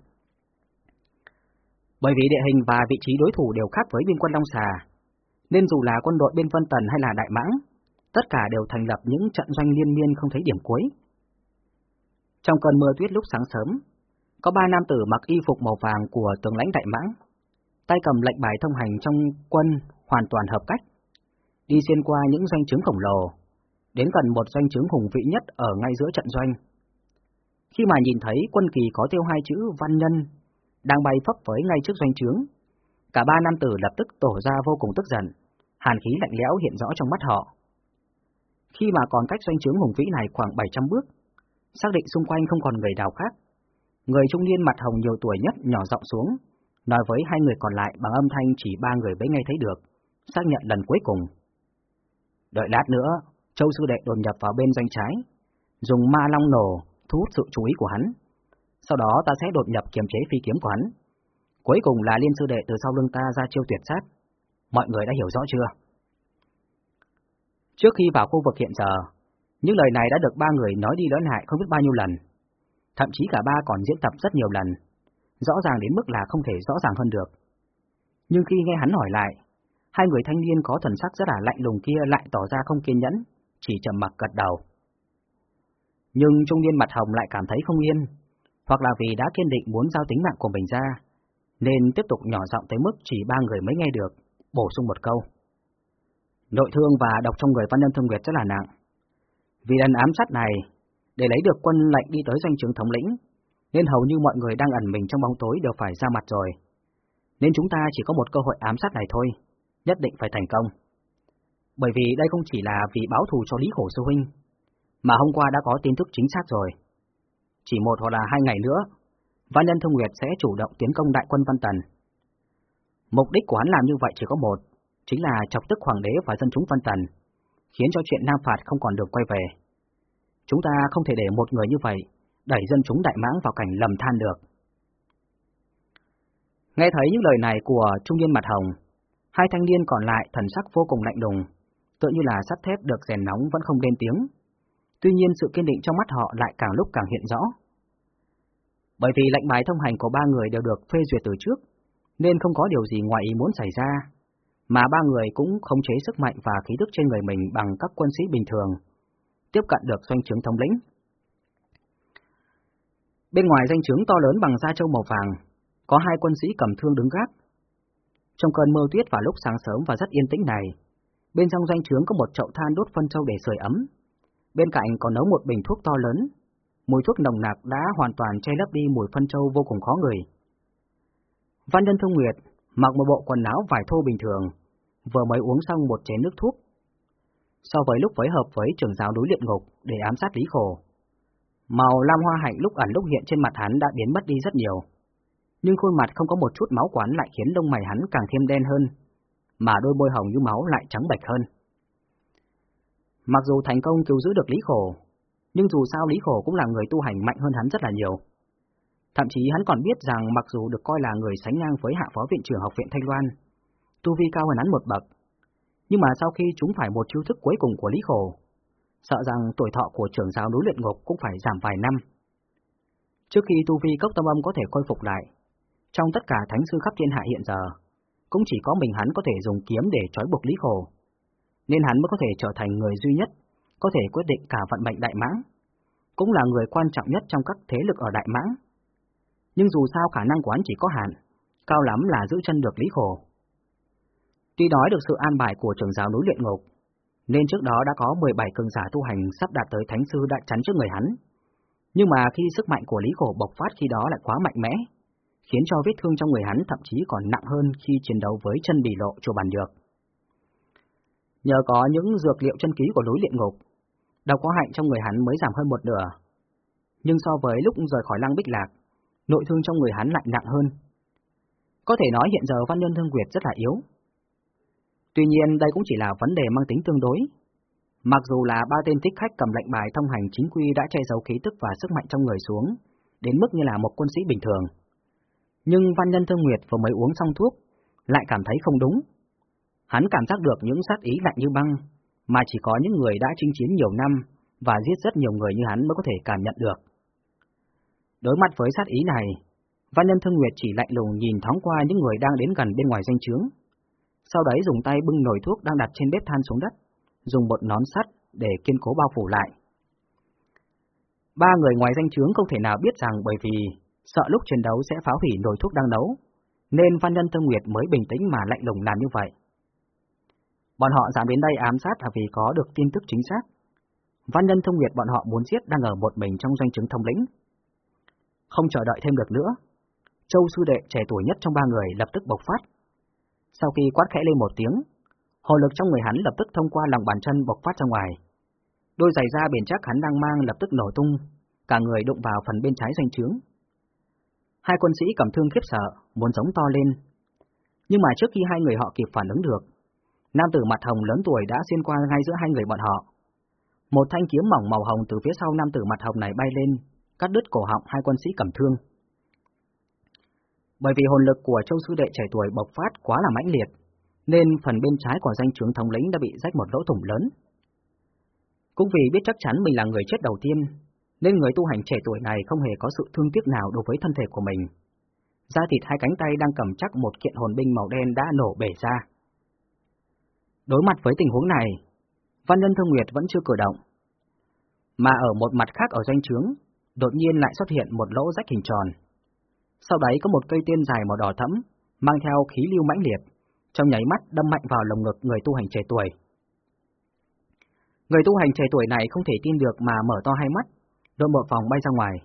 Bởi vì địa hình và vị trí đối thủ đều khác với biên quân Long Xà, nên dù là quân đội bên Vân Tần hay là Đại Mãng, tất cả đều thành lập những trận doanh liên miên không thấy điểm cuối. Trong cơn mưa tuyết lúc sáng sớm, có ba nam tử mặc y phục màu vàng của tướng lãnh Đại Mãng, tay cầm lệnh bài thông hành trong quân hoàn toàn hợp cách, đi xuyên qua những doanh trướng khổng lồ, đến gần một doanh trướng hùng vĩ nhất ở ngay giữa trận doanh. Khi mà nhìn thấy quân kỳ có tiêu hai chữ văn nhân đang bay phấp phới ngay trước doanh trướng, cả ba nam tử lập tức tổ ra vô cùng tức giận, hàn khí lạnh lẽo hiện rõ trong mắt họ. Khi mà còn cách doanh trướng hùng vĩ này khoảng 700 bước, xác định xung quanh không còn người đào khác, người trung niên mặt hồng nhiều tuổi nhất nhỏ giọng xuống, nói với hai người còn lại bằng âm thanh chỉ ba người mới nghe thấy được, xác nhận lần cuối cùng. Đợi lát nữa, Châu Sư Đệ đột nhập vào bên doanh trái, dùng ma long nổ thu hút sự chú ý của hắn. Sau đó ta sẽ đột nhập kiềm chế phi kiếm của hắn. Cuối cùng là Liên Sư Đệ từ sau lưng ta ra chiêu tuyệt sát. Mọi người đã hiểu rõ chưa? Trước khi vào khu vực hiện giờ, những lời này đã được ba người nói đi nói lại không biết bao nhiêu lần. Thậm chí cả ba còn diễn tập rất nhiều lần, rõ ràng đến mức là không thể rõ ràng hơn được. Nhưng khi nghe hắn hỏi lại, hai người thanh niên có thần sắc rất là lạnh lùng kia lại tỏ ra không kiên nhẫn, chỉ trầm mặc gật đầu. Nhưng trung niên mặt hồng lại cảm thấy không yên, hoặc là vì đã kiên định muốn giao tính mạng của mình ra, nên tiếp tục nhỏ giọng tới mức chỉ ba người mới nghe được, bổ sung một câu. Nội thương và độc trong người Văn Nhân Thương Nguyệt rất là nặng. Vì lần ám sát này, để lấy được quân lệnh đi tới doanh trường thống lĩnh, nên hầu như mọi người đang ẩn mình trong bóng tối đều phải ra mặt rồi. Nên chúng ta chỉ có một cơ hội ám sát này thôi, nhất định phải thành công. Bởi vì đây không chỉ là vì báo thù cho Lý Khổ Sư Huynh, mà hôm qua đã có tin tức chính xác rồi. Chỉ một hoặc là hai ngày nữa, Văn Nhân Thông Nguyệt sẽ chủ động tiến công đại quân Văn Tần. Mục đích của hắn làm như vậy chỉ có một, chính là chọc tức hoàng đế và dân chúng Văn Tần, khiến cho chuyện Nam Phạt không còn được quay về. Chúng ta không thể để một người như vậy đẩy dân chúng đại mãng vào cảnh lầm than được. Nghe thấy những lời này của trung niên mặt hồng, hai thanh niên còn lại thần sắc vô cùng lạnh lùng, tựa như là sắt thép được rèn nóng vẫn không lên tiếng. Tuy nhiên sự kiên định trong mắt họ lại càng lúc càng hiện rõ. Bởi vì lệnh bài thông hành của ba người đều được phê duyệt từ trước, nên không có điều gì ngoài ý muốn xảy ra, mà ba người cũng khống chế sức mạnh và khí tức trên người mình bằng các quân sĩ bình thường, tiếp cận được doanh trướng thống lĩnh. Bên ngoài danh trướng to lớn bằng da trâu màu vàng, có hai quân sĩ cầm thương đứng gác. Trong cơn mưa tuyết vào lúc sáng sớm và rất yên tĩnh này, bên trong danh trướng có một chậu than đốt phân trâu để sưởi ấm. Bên cạnh còn nấu một bình thuốc to lớn, mùi thuốc nồng nặc đã hoàn toàn che lấp đi mùi phân trâu vô cùng khó người. Văn nhân Thông Nguyệt mặc một bộ quần áo vải thô bình thường, vừa mới uống xong một chén nước thuốc. So với lúc phối hợp với trưởng giáo đối luyện ngục để ám sát Lý Khổ, màu lam hoa hạnh lúc ẩn lúc hiện trên mặt hắn đã biến mất đi rất nhiều. Nhưng khuôn mặt không có một chút máu quán lại khiến lông mày hắn càng thêm đen hơn, mà đôi môi hồng như máu lại trắng bệch hơn. Mặc dù thành công cứu giữ được Lý Khổ, nhưng dù sao Lý Khổ cũng là người tu hành mạnh hơn hắn rất là nhiều. Thậm chí hắn còn biết rằng mặc dù được coi là người sánh ngang với hạ phó viện trưởng học viện Thanh Loan, tu vi cao hơn hắn một bậc, nhưng mà sau khi chúng phải một chiêu thức cuối cùng của Lý Khổ, sợ rằng tuổi thọ của trưởng giáo núi luyện ngục cũng phải giảm vài năm. Trước khi tu vi cốc tâm âm có thể khôi phục lại, trong tất cả thánh sư khắp thiên hạ hiện giờ, cũng chỉ có mình hắn có thể dùng kiếm để trói buộc Lý Khổ, nên hắn mới có thể trở thành người duy nhất, có thể quyết định cả vận mệnh Đại Mãng, cũng là người quan trọng nhất trong các thế lực ở Đại Mãng. Nhưng dù sao khả năng của hắn chỉ có hạn, cao lắm là giữ chân được Lý Khổ. Tuy nói được sự an bài của trưởng giáo núi luyện ngục, nên trước đó đã có 17 cường giả tu hành sắp đạt tới thánh sư đại chắn trước người hắn. Nhưng mà khi sức mạnh của Lý Khổ bộc phát khi đó lại quá mạnh mẽ, khiến cho vết thương trong người hắn thậm chí còn nặng hơn khi chiến đấu với chân bì lộ chùa bàn được. Nhờ có những dược liệu chân ký của núi luyện ngục, đau có hạnh trong người hắn mới giảm hơn một nửa. Nhưng so với lúc rời khỏi lăng bích lạc, nội thương trong người hắn lại nặng hơn. Có thể nói hiện giờ Văn Nhân Thương Quyệt rất là yếu. Tuy nhiên đây cũng chỉ là vấn đề mang tính tương đối. Mặc dù là ba tên thích khách cầm lệnh bài thông hành chính quy đã che giấu khí tức và sức mạnh trong người xuống, đến mức như là một quân sĩ bình thường. Nhưng Văn Nhân Thương Nguyệt vừa mới uống xong thuốc, lại cảm thấy không đúng. Hắn cảm giác được những sát ý lạnh như băng, mà chỉ có những người đã chinh chiến nhiều năm và giết rất nhiều người như hắn mới có thể cảm nhận được. Đối mặt với sát ý này, Văn Nhân Thương Nguyệt chỉ lạnh lùng nhìn thoáng qua những người đang đến gần bên ngoài danh trướng. Sau đấy dùng tay bưng nồi thuốc đang đặt trên bếp than xuống đất, dùng một nón sắt để kiên cố bao phủ lại. Ba người ngoài danh trướng không thể nào biết rằng bởi vì sợ lúc chiến đấu sẽ phá hủy nồi thuốc đang nấu, nên Văn Nhân Thương Nguyệt mới bình tĩnh mà lạnh lùng làm như vậy. Bọn họ dám đến đây ám sát là vì có được tin tức chính xác. Văn Nhân Thông Nguyệt bọn họ muốn giết đang ở một mình trong doanh chứng thông lĩnh. Không chờ đợi thêm được nữa, Châu sư đệ trẻ tuổi nhất trong ba người lập tức bộc phát. Sau khi quát khẽ lên một tiếng, hồ lực trong người hắn lập tức thông qua lòng bàn chân bộc phát ra ngoài. Đôi giày da bền chắc hắn đang mang lập tức nổ tung, cả người đụng vào phần bên trái doanh trướng. Hai quân sĩ cầm thương khiếp sợ, muốn giống to lên. Nhưng mà trước khi hai người họ kịp phản ứng được, nam tử mặt hồng lớn tuổi đã xuyên qua ngay giữa hai người bọn họ. Một thanh kiếm mỏng màu hồng từ phía sau nam tử mặt hồng này bay lên, cắt đứt cổ họng hai quân sĩ cầm thương. Bởi vì hồn lực của châu sư đệ trẻ tuổi bộc phát quá là mãnh liệt, nên phần bên trái của danh trưởng thống lĩnh đã bị rách một lỗ thủng lớn. Cũng vì biết chắc chắn mình là người chết đầu tiên, nên người tu hành trẻ tuổi này không hề có sự thương tiếc nào đối với thân thể của mình. Da thịt hai cánh tay đang cầm chắc một kiện hồn binh màu đen đã nổ bể ra. Đối mặt với tình huống này, Văn Nhân Thương Nguyệt vẫn chưa cử động. Mà ở một mặt khác ở doanh trướng, đột nhiên lại xuất hiện một lỗ rách hình tròn. Sau đấy có một cây tiên dài màu đỏ thẫm, mang theo khí lưu mãnh liệt, trong nháy mắt đâm mạnh vào lồng ngực người tu hành trẻ tuổi. Người tu hành trẻ tuổi này không thể tin được mà mở to hai mắt, đôi một vòng bay ra ngoài.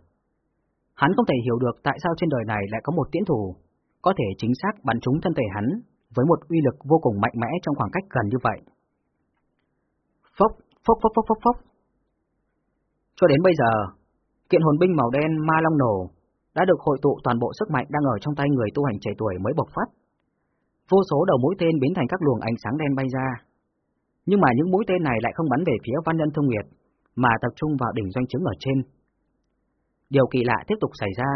Hắn không thể hiểu được tại sao trên đời này lại có một tiễn thủ, có thể chính xác bắn trúng thân thể hắn với một uy lực vô cùng mạnh mẽ trong khoảng cách gần như vậy. Phốc, phốc phốc phốc phốc phốc. Cho đến bây giờ, kiện hồn binh màu đen ma long nổ đã được hội tụ toàn bộ sức mạnh đang ở trong tay người tu hành trẻ tuổi mới bộc phát. Vô số đầu mũi tên biến thành các luồng ánh sáng đen bay ra. Nhưng mà những mũi tên này lại không bắn về phía Văn Nhân Thông Nguyệt, mà tập trung vào đỉnh doanh trướng ở trên. Điều kỳ lạ tiếp tục xảy ra,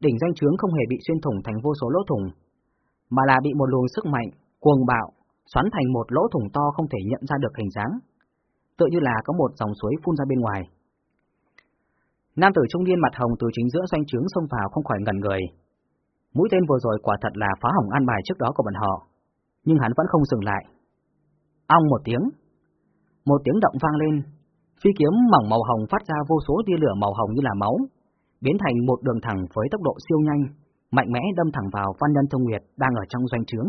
đỉnh doanh trướng không hề bị xuyên thủng thành vô số lỗ thủng, mà là bị một luồng sức mạnh, cuồng bạo, xoắn thành một lỗ thủng to không thể nhận ra được hình dáng, tự như là có một dòng suối phun ra bên ngoài. Nam tử trung niên mặt hồng từ chính giữa doanh trướng xông vào không khỏi ngẩn người. Mũi tên vừa rồi quả thật là phá hỏng an bài trước đó của bọn họ, nhưng hắn vẫn không dừng lại. Ong một tiếng, một tiếng động vang lên, phi kiếm mỏng màu hồng phát ra vô số tia lửa màu hồng như là máu, biến thành một đường thẳng với tốc độ siêu nhanh, mạnh mẽ đâm thẳng vào Văn Nhân Thông Nguyệt đang ở trong doanh trướng.